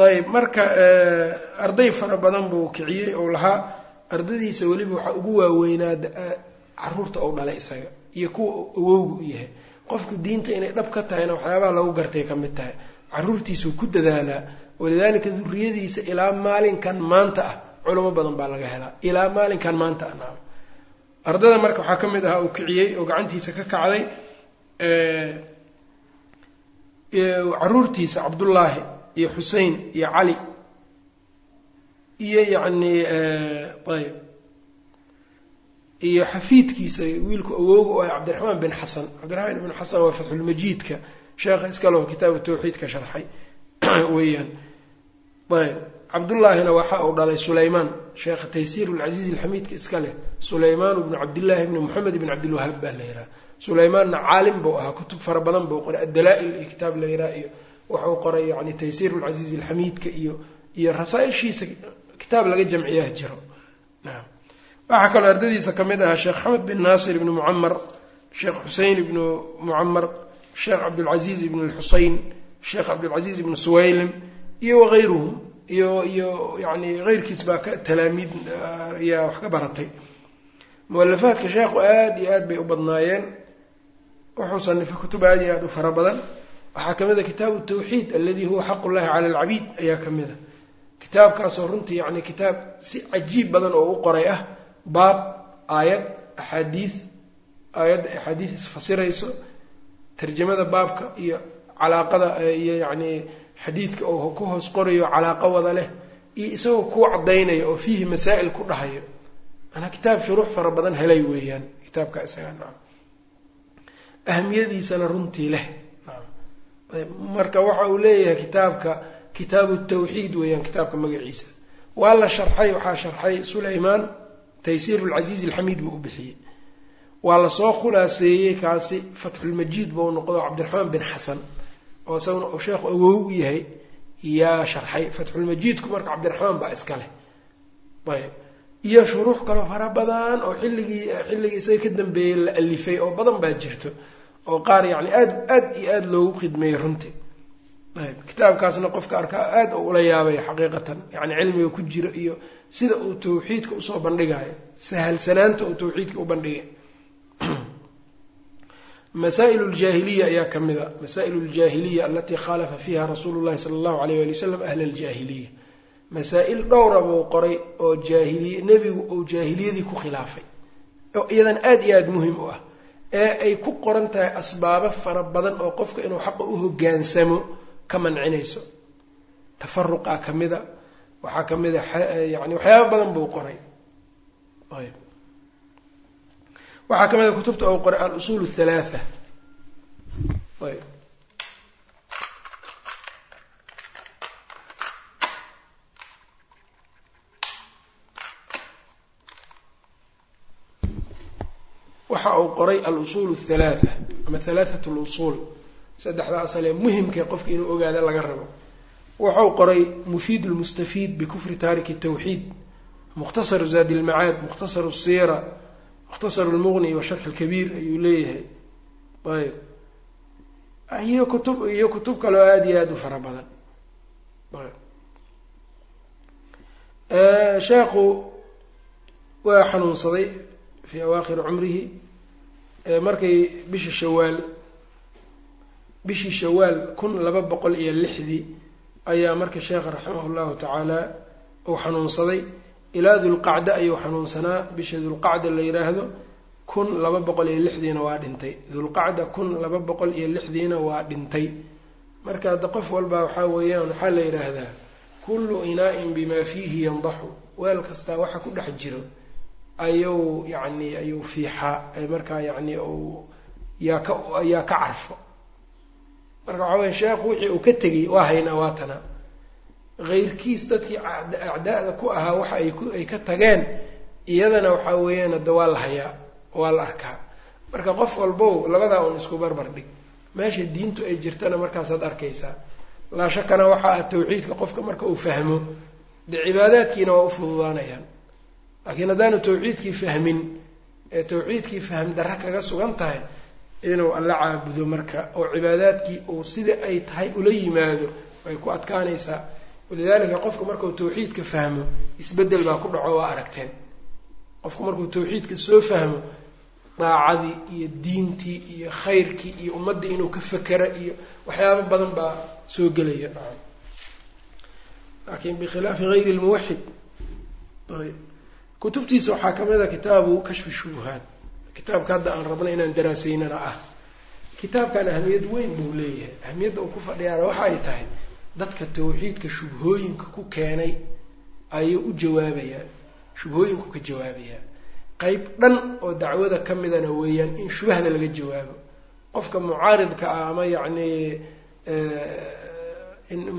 Ayb marka arday fara badan buu kiciyey ou lahaa ardadiisa weliba waxaa ugu waaweynaa carruurta ou dhalay isaga iyo kuwa awowga u yahay qofku diinta inay dhab ka tahayna waxyaabaha lagu gartay ka mid tahay. Caruurtiisuu ku dadaalaa. Walidaalika duriyadiisa ilaa maalinkan maanta ah culamo badan baa laga helaa. Ilaa maalinkan maanta ah ardada marka waxaa ka mid ahaa uu kiciyey oo gacantiisa ka kacday caruurtiisa cabdullaahi iyo xusein iyo cali iyo yacni ayb iyo xafiidkiisa wiilku awowga oo ah cabdiraxmaan bin xasan cabdiraxmaan ibn xasan waa fatxulmajiidka sheekha iskaleho kitaabu tawxiidka sharxay weeyaan. Ayb cabdullaahina waxa uu dhalay sulaymaan sheekha taysiir lcasiiz alxamiidka iska leh sulaymaan bnu cabdillaahi bni moxamed ibn cabdilwahaab baa la yihaha sulaymaanna caalim buu ahaa kutub fara badan buu qoray addalaa-il iyo kitaab la yihaha iyo wuxuu qoray yani taysiir lcasiiz alxamiidka iyo iyo rasaaishiisa kitaab laga jamciyaha jiro waxaa kaloo ardadiisa ka mid ahaa sheekh xamed bin naasir ibni mucamar sheekh xusein ibnu mucamar sheekh cabdulcasiiz ibn lxusein sheekh cabdulcasiiz ibnu suwaylim iyo wakayruhum iyo iyo yani keyrkiis baa ka talaamiid ayaa wax ka baratay. Mualafaadka sheekhu aada iyo aad bay u badnaayeen. Wuxuu sanifay kutub aada iyo aada u fara badan. Waxaa ka mid a kitaabu tawxiid aladi huwa xaq ullahi cala alcabiid ayaa ka mid a kitaabkaasoo runtii yani kitaab si cajiib badan oo u qoray ah baab aayad axaadiid aayadda axaadiid isfasirayso tarjamada baabka iyo calaaqada iyo yacni xadiidka oo ku hoos qorayo calaaqo wada leh iyo isagoo kuu caddaynaya oo fiihi masaa'il ku dhahayo. Manaa kitaab shuruux fara badan helay weeyaan kitaabka isaga nacam ahamiyadiisana runtii leh marka waxa uu leeyahay kitaabka kitaabu tawxiid weeyaan kitaabka magaciisa. Waa la sharxay waxaa sharxay sulaymaan taysiir lcasiiz alxamiid buu u bixiyey. Waa la soo khulaaseeyey kaasi fatxulmajiid buu noqdo cabdiraxmaan bin xasan oo isaguna uu sheekhu awow u yahay yaa sharxay fatxulmajiidku marka cabdiraxmaan baa iska leh. Ayb. Iyo shuruux kaloo fara badan oo xilligii xilligii isaga ka dambeeyey la alifay oo badan baa jirto oo qaar yacni aad aad iyo aada loogu khidmeeyey runtii ayb. Kitaabkaasna qofka arkaa aada ula yaabaya xaqiiqatan yacni cilmiga ku jira iyo sida uu tawxiidka u soo bandhigayo sahalsanaanta uu tawxiidka u bandhigay. Masaa'il ljaahiliya ayaa ka mid a. Masaa'il ljaahiliya alatii khaalafa fiiha rasuulu llahi sala allahu alayh wali wasalam ahla aljaahiliya masaa-il dhowra buu qoray oo jaahiliy nebigu uu jaahiliyadii ku khilaafay. Oo iyadan aada iyo aada muhiim u ah. Ee ay ku qoran tahay asbaabo fara badan oo qofka inuu xaqa u hogaansamo ka mancinayso. Tafaruqaa ka mida waxaa ka mid a yani waxyaaba badan buu qoray. Ayb. Waxaa ka mid a kutubta uu qoray al-usuul athalaatha ayb. Waxa uu qoray athalaatha ama halaathatu lusuul saddexda asal ee muhimkae qofka inuu ogaada laga rabo wuxuu qoray mufiid lmustafiid bikufri taariki tawxiid mukhtasaru zaadi lmacaad mukhtasaru siira mukhtasaru lmuqni wa sharxi lkabiir ayuu leeyahay. Ayb iyo kutub iyo kutub kaleo aada iyo aada u fara badan. Sheekhu waa xanuunsaday fii awaakhiri cumrihi. Markay bishii shawaal bishii shawaal kun laba boqol iyo lixdii ayaa marka sheekha raximah llahu tacaala uu xanuunsaday. Ilaa dulqacda ayuu xanuunsanaa. Bisha dulqacda la yidhaahdo kun laba boqol iyo lixdiina waa dhintay. Dulqacda kun laba boqol iyo lixdiina waa dhintay. Marka hadda qof walba waxaa weeyaan waxaa la yidhaahdaa kullu inaa-in bimaa fiihi yandaxu weel kastaa waxa ku dhex jiro ayuu yacni ayuu fiixaa markaa yacni u yaa ka yaa ka carfo marka waxaa waya sheekhu wixii uu ka tegay waa haynaa waatana heyrkiis dadkii acdaa'da ku ahaa waxa ay ku ay ka tageen iyadana waxaa weeyaan hadda waa la hayaa waa la arkaa. Marka qof walbow labadaa un isku barbar dhig. Meesha diintu ay jirtana markaasaad arkaysaa. Laa shakana waxa ah tawxiidka qofka marka uu fahmo dee cibaadaadkiina waa u fududaanayaan. Laakiin haddaanu tawxiidkii fahmin ee tawxiidkii fahm darra kaga sugan tahay inuu alla caabudo marka oo cibaadaadkii uu sida ay tahay ula yimaado way ku adkaanaysaa. Walidaalika qofku markuu tawxiidka fahmo isbeddel baa ku dhaco waa aragteen. Qofku markuu tawxiidka soo fahmo daacadii iyo diintii iyo khayrkii iyo ummaddii inuu ka fekera iyo waxyaabo badan baa soo gelaya. Laakiin bikhilaafi hayri lmuwaxid kutubtiisa waxaa ka mid a kitaabu kashfi shubuhaat kitaabka hadda aan rabna inaan daraasaynana ah. Kitaabkan ahamiyad weyn buu leeyahay. Ahamiyadda uu ku fadhiyaana waxa ay tahay dadka tawxiidka shubhooyinka ku keenay ayuu u jawaabayaa shubhooyinku ka jawaabayaa qeyb dhan oo dacwada ka midana weeyaan in shubahda laga jawaabo. Qofka mucaaridka ah ama yacni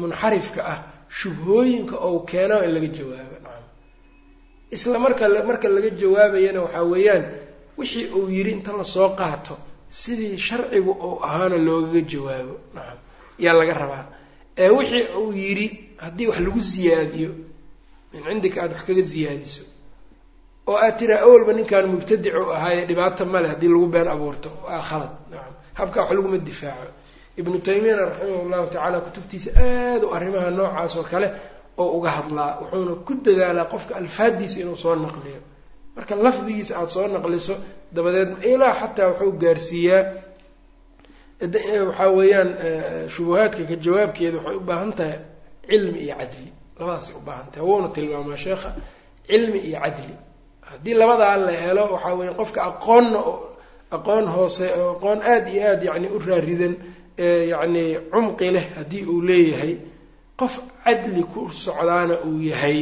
munxarifka ah shubhooyinka ou keeno in laga jawaabo. Nacam isla marka marka laga jawaabayana waxaa weeyaan wixii uu yidhi inta la soo qaato sidii sharcigu uu ahaana loogaga jawaabo. Nacam yaa laga rabaa. Ee wixii uu yidhi haddii wax lagu siyaadiyo min cindika aada wax kaga siyaadiso oo aad tiraa awalba ninkan mubtadic u ahaaye dhibaata male haddii lagu been abuurto waa khalad. Nacam habkaa wax laguma difaaco. Ibnu taymiyana raximah llahu tacaala kutubtiisa aada u arrimaha noocaas oo kale oo uga hadlaa wuxuuna ku dadaalaa qofka alfaadiisa inuu soo naqliyo. Marka lafdigiisa aada soo naqliso dabadeed ilaa xataa wuxuu gaarsiiyaa waxaa weeyaan shubuhaadka ka jawaabkeeda waxay u baahan tahay cilmi iyo cadli. Labadaasay u baahan tahay. Wuuna tilmaamaa sheekha. Cilmi iyo cadli. Haddii labadaa la helo waxaa weya qofka aqoonna aqoon hoose aqoon aada iyo aada yacni u raaridan yacni cumqi leh haddii uu leeyahay qof cadli ku socdaana uu yahay.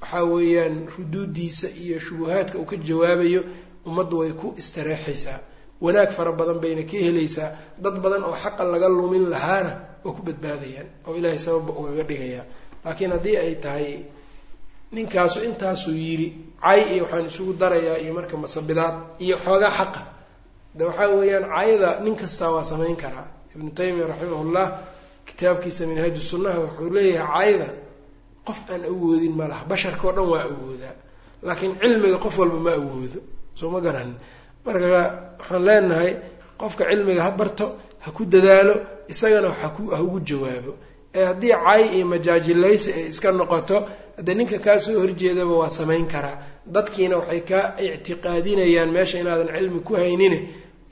Waxaa weeyaan ruduudiisa iyo shubuhaadka uu ka jawaabayo ummaddu way ku istareexaysaa. Wanaag fara badan bayna ka helaysaa. Dad badan oo xaqa laga lumin lahaana oo ku badbaadayaan oo ilaahay sababba ugaga dhigayaa. Laakiin haddii ay tahay ninkaasu intaasuu yidhi cay iyo waxaan isugu darayaa iyo marka masabidaad iyo xoogaa xaqa. De waxaa weeyaan cayda nin kastaa waa samayn karaa. Ibnu taymiya raximahullah kitaabkiisa minhaaju sunnaha wuxuu leeyahay cayda qof aan awoodin ma laha. Basharka oo dhan waa awoodaa. Laakiin cilmiga qof walba ma awoodo soo garanin marka waxaan leenahay qofka cilmiga ha barto ha ku dadaalo isagana haku ha ugu jawaabo. Ee haddii cay iyo majaajilaysi ay iska noqoto haddee ninka kaa soo horjeedaba waa samayn karaa dadkiina waxay kaa ictiqaadinayaan meesha inaadan cilmi ku haynine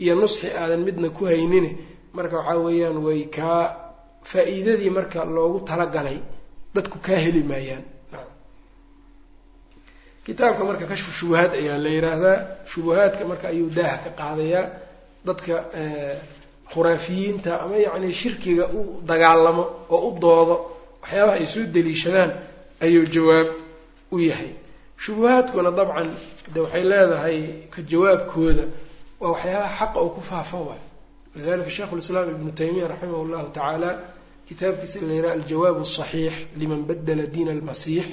iyo nusxi aadan midna ku haynine marka waxaa weeyaan way kaa faa-iidadii marka loogu talagalay dadku kaa heli maayaan kitaabka marka kashfu shubahaad ayaa la yidhaahdaa shubahaadka marka ayuu daaha ka qaadayaa. Dadka khuraafiyiinta ama yacni shirkiga u dagaalamo oo u doodo waxyaabaha ay soo deliishadaan ayuu jawaab u yahay. Shubahaadkuna dabcan de waxay leedahay ka jawaabkooda waa waxyaabaha xaqa oo ku faafa waay lidalika sheikhu lislaam ibnu taymiya raximah llahu tacaala kitaabkiisa la yidhaha aljawaab asaxiix liman badala diina almasiix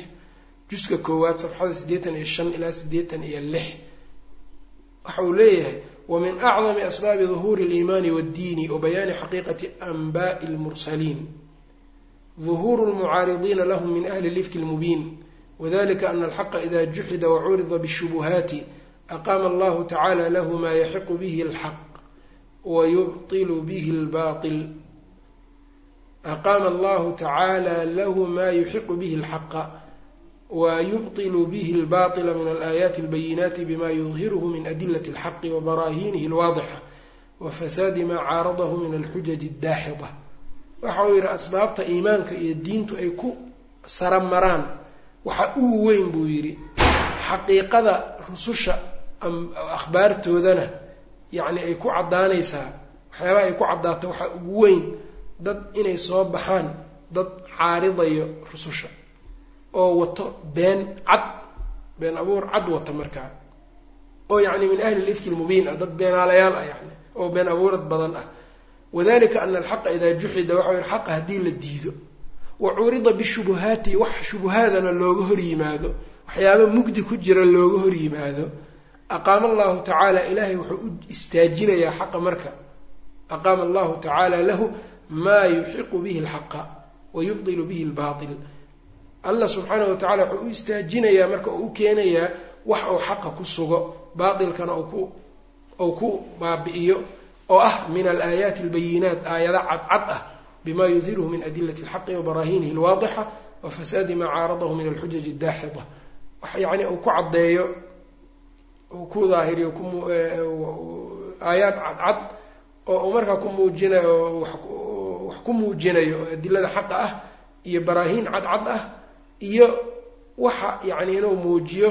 juska koowaad safxada siddeetan iyo shan ilaa siddeetan iyo lix waxa uu leeyahay wamin acdami asbaabi duhuuri اliimaani waاddiini wabayaani xaqiiqati anbaءi اlmursaliin duhuuru lmucaaridiina lahum min ahli lifki اlmubiin wadalika ana alxaqa ida juxida wacurida bالshubuhaati aqama allahu tacala lahu ma yaxiqu bihi اlxaq wayubطilu bihi اlbaطil aqama allahu tacala lahu ma yuxiqu bihi اlxaqa wyubطil bih اlbaطla min alaayaati اlbayinaati bima yudhirhu min adilati اlxaqi wabaraahiinihi اlwaadixa wafasaadi maa caaradahu min alxujaji اdaaxida waxa uu yidhi asbaabta iimaanka iyo diintu ay ku sara maraan waxa ugu weyn buu yidhi xaqiiqada rususha akhbaartoodana yacni ay ku caddaanaysaa waxyaabaha ay ku caddaato waxaa ugu weyn dad inay soo baxaan dad caaridayo rususha oo wato been cad been abuur cad wata markaa oo yacni min ahli lifki lmubiin ah dad beenaalayaal ah yani oo been abuurad badan ah. Wadalika ana alxaqa idaa juxida waxa yidhi xaqa haddii la diido wa curida bishubuhaati wax shubuhaadana looga hor yimaado waxyaaba mugdi ku jira looga hor yimaado aqaama allahu tacaala ilaahay wuxuu u istaajinayaa xaqa marka. Aqaama allahu tacaala lahu maa yuxiqu bihi alxaqa wa yubdilu bihi albaatil allah subxaanahu watacala wuxuu u istaajinayaa marka uu u keenayaa wax uu xaqa ku sugo baatilkana ou ku baabi'iyo oo ah min alaayaati albayinaat aayada cadcad ah bima yudhirhu min adilati alxaqi wabaraahiinihi alwaadixa wa fasaadi maa caaradahu min alxujaji adaaxida wax yacni uu ku caddeeyo uu ku daahiriyo aayaad cadcad oo uu markaa ku muujinayo wax ku muujinayo adilada xaqa ah iyo baraahiin cadcad ah iyo waxa yacni inuu muujiyo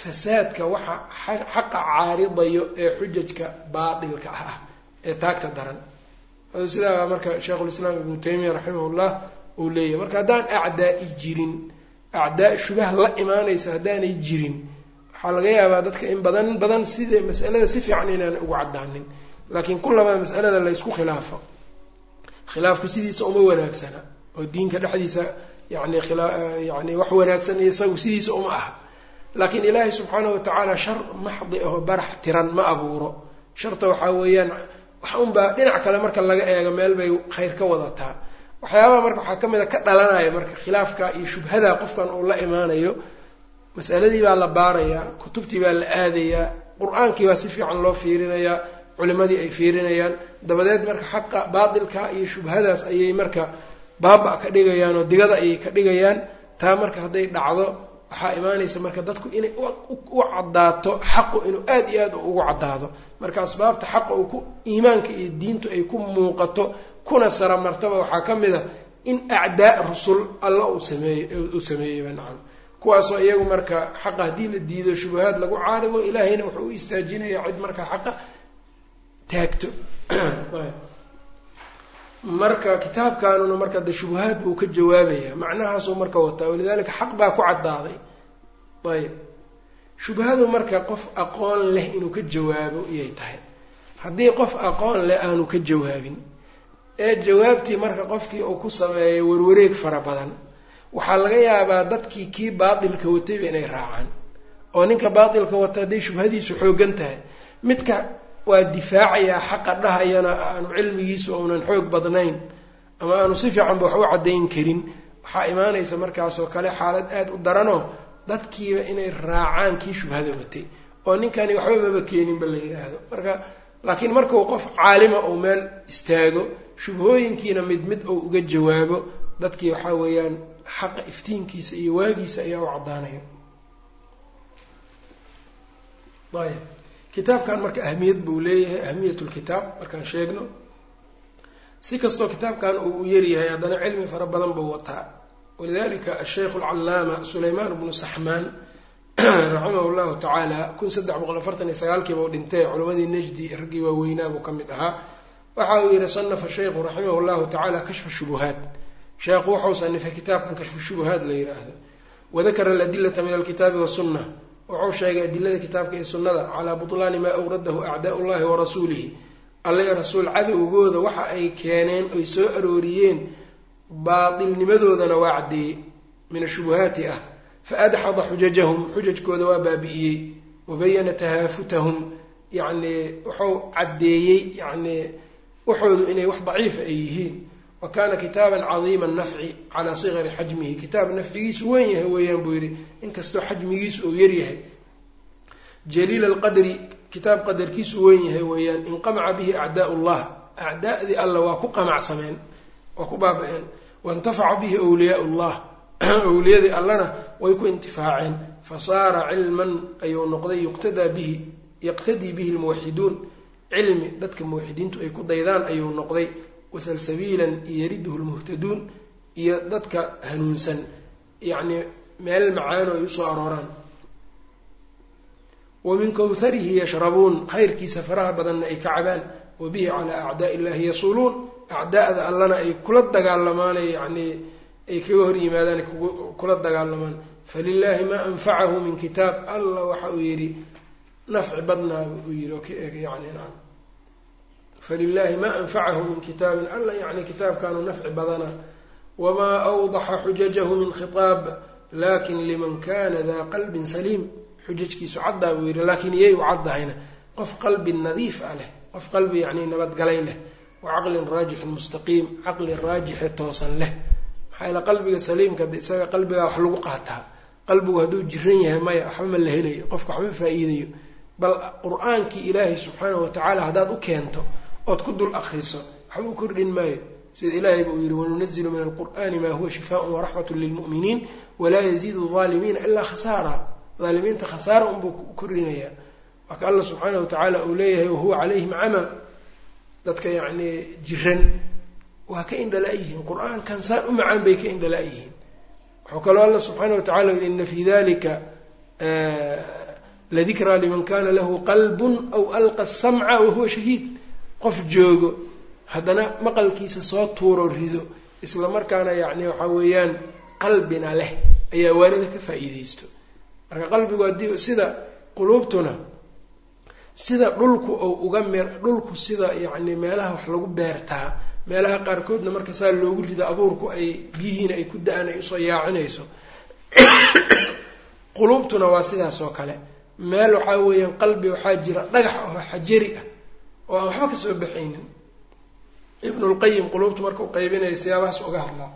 fasaadka waxa xaqa caaridayo ee xujajka baatilka ah ah ee taagta daran. Sidaa marka sheikhulislaam ibnu taymiya raximahullah uu leeyahay. Marka haddaan acdaa-i jirin acdaa shubah la imaanaysa haddaanay jirin waxaa laga yaabaa dadka in badan badan sida masalada si fiican inaana ugu caddaanin. Laakiin kullabaa masalada laysku khilaafo. Khilaafku sidiisa uma wanaagsana oo diinka dhexdiisa yani yani wax wanaagsan iyo isagu sidiisa uma aha. Laakiin ilaahay subxaanahu watacaala shar maxdi aho barax tiran ma abuuro. Sharta waxaa weeyaan wax unbaa dhinac kale marka laga eego meel bay khayr ka wadataa. Waxyaabaha marka waxaa ka mid a ka dhalanaya marka khilaafka iyo shubhada qofkan uu la imaanayo masaladii baa la baarayaa kutubtii baa la aadayaa qur'aankii baa si fiican loo fiirinayaa culimadii ay fiirinayaan. Dabadeed marka xaqa baatilka iyo shubhadaas ayay marka baaba ka dhigayaan oo digada ayay ka dhigayaan taa marka hadday dhacdo waxaa imaanaysa marka dadku inay u caddaato xaqu inuu aad iyo aad ugu caddaado. Marka asbaabta xaqa uu ku iimaanka iyo diintu ay ku muuqato kuna saramartaba waxaa ka mid a in acdaa rusul alla uu sameeyey uu sameeyeyba nacam. Kuwaasoo iyagu marka xaqa haddii la diido shubahaad lagu caarido ilaahayna wuxuu u istaajinayaa cid marka xaqa taagto marka kitaabkanuna marka de shubahaad buu ka jawaabaya macnahaasuu marka wataa walidalika xaq baa ku caddaaday. Ayb shubhadu marka qof aqoon leh inuu ka jawaabo iyay tahay. Haddii qof aqoon leh aanu ka jawaabin ee jawaabtii marka qofkii uu ku sameeyo warwareeg fara badan waxaa laga yaabaa dadkii kii baatilka watayba inay raacaan. Oo ninka baatilka wata hadday shubhadiisu xooggan tahay midka waa difaacayaa xaqa dhahayana aanu cilmigiisu uunan xoog badnayn ama aanu si fiicanba wax u caddayn karin. Waxaa imaanaysa markaasoo kale xaalad aada u daranoo dadkiiba inay raacaan kii shubhada watay. Oo ninkani waxba maba keeninba la yidhaahdo. Marka laakiin markuu qof caalima uu meel istaago shubhooyinkiina mid mid uu uga jawaabo dadkii waxaa weeyaan xaqa iftiinkiisa iyo waagiisa ayaa u caddaanaya ayb kitaabkan marka ahmiyad buu leeyahay ahmiyat lkitaab markaan sheegno. Si kastoo kitaabkan uu u yaryahay haddana cilmi fara badan buu wataa. Walidalika asheikh alcallaama sulaymaan bnu saxmaan raximah llahu tacaala kun saddex boqol afartan iyo sagaalkiiba u dhintay culamadii najdi raggii waaweynaa buu ka mid ahaa. Waxa uu yihi sanafa sheikhu raximah llahu tacaala kashfa shubuhaat. Sheekhu wuxuu sanifay kitaabkan kashfu shubuhaat la yidhaahdo. Wadakara aladilata min alkitaabi wasunna wuxuu sheegay adilada kitaabka iyo sunnada calaa butlaani maa awradahu acdaau llahi warasuulihi alla rasuul cadowgooda waxa ay keeneen oy soo arooriyeen baatilnimadoodana waa caddeeyey min ashubuhaati ah. Faadxada xujajahum xujajkooda waa baabi'iyey. Wabayana tahaafutahum yacnii wuxuu caddeeyey yacnii waxoodu inay wax daciifa ay yihiin wa kaana kitaaban cadiima nafci calaa sigari xajmihi kitaab nafcigiisu weyn yahay weeyaan buu yidhi inkastoo xajmigiisu uu yaryahay jaliil alqadri kitaab qadarkiisu weyn yahay weeyaan inqamaca bihi acdaau llah acdaa'dii alla waa ku qamacsameen waa ku baaba-een bihi wliyaau llah awliyadii allana way ku intifaaceen fasaara cilman ayuu noqday yuqtadaa bihi yaqtadii bihi lmuwaxiduun cilmi dadka muwaxidiintu ay ku daydaan ayuu noqday wasalsabiilan yariduhu lmuhtaduun iyo dadka hanuunsan. Yacnii meel macaano ay u soo arooraan. Wa min kawharihi yashrabuun khayrkiisa faraha badanna ay ka cabaan. Wa bihi calaa acdaai illahi yasuuluun acdaa'da allana ay kula dagaalamaane yacnii ay kaga hor yimaadaan kula dagaalamaan falilaahi maa anfacahu min kitaab alla waxa uu yidhi nafci badnaa uu yidhi yani naam falilaahi maa anfacahu min kitaabin alla yacni kitaabkaanu nafci badana wamaa awdaxa xujajahu min khitaab laakiin liman kana daa qalbin saliim xujajkiisu caddaa buu yidhi laakiin iyay u caddahayna qof qalbi nadiif ah leh qof qalbi yacni nabadgalay leh wa caqlin raajixin mustaqiim caqli raajixe toosan leh maxaa yaele qalbiga saliimka de isaga qalbigaa wax lagu qaataa qalbigu hadduu jiran yahay maya waxba ma la helayo qofka waxma faa-iidayo bal qur'aankii ilaahay subxaanahu watacaala haddaad u keento ood ku dul akriso. Waxba u kordhin maayo. Sida ilaahayba uu yihi wanunazilu min alqur'ani maa huwa shifaaءun waraxmat lilmu'miniin walaa yaziidu aalimiina ilaa khasaara. Aalimiinta khasaara unbuu kordhinayaa. Waaka alla subxaanahu watacaala uu leeyahay wahuwa calayhim cama dadka yacnii jiran waa ka indhala-yihiin qur'aankan saan u macaan bay ka indhala-yihiin wuxuu kaloo alla subxaana wa tacala yii ina fii dalika ladikraa liman kana lahu qalbun aw alqa samca wahuwa shahiid qof joogo haddana maqalkiisa soo tuuro rido isla markaana yacni waxaa weeyaan qalbina leh ayaa waalida ka faa-iideysto marka qalbigu haddii sida quluubtuna sida dhulku ou uga mir dhulku sida yacni meelaha wax lagu beertaa meelaha qaarkoodna marka saa loogu rido abuurku ay biyihiina ay ku da'aan ay u soo yaacinayso. Quluubtuna waa sidaas oo kale. Meel waxaa weeyaan qalbi waxaa jira dhagax oo xajari ah oo aan waxba ka soo baxaynin. Ibnulqayim quluubtu marka u qaybinaya siyaabahaas uga hadlaa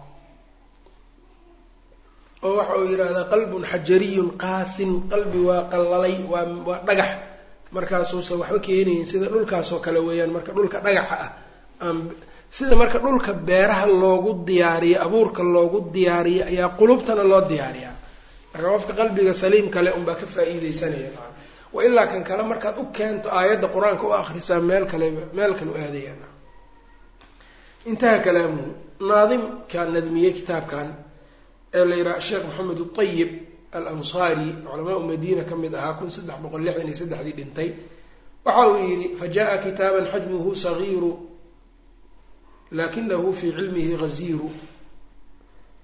oo waxa uu yidhaahdaa qalbun xajariyun qaasin qalbi waa qallalay waa waa dhagax. Markaasuusan waxba keenayin sida dhulkaasoo kale weeyaan marka dhulka dhagaxa ah. Aan sida marka dhulka beeraha loogu diyaariyo abuurka loogu diyaariyo ayaa qulubtana loo diyaariyaa. Marka qofka qalbiga saliim kale unbaa ka faa-iideysanaya wa ilaa kan kale markaad u keento aayadda qur'aanka u akrisaa meel kale meel kale u aadaya intaha kalaamuhu naadimka nadmiyey kitaabkan ee la yidhaha sheekh maxamed ayib alansaari culamaau madiina ka mid ahaa kun saddex boqol lixdan iyo saddexdii dhintay waxa uu yidhi fajaءa kitaaban xajmuhu sagiiru lakinahu fii cilmihi ghaziiru.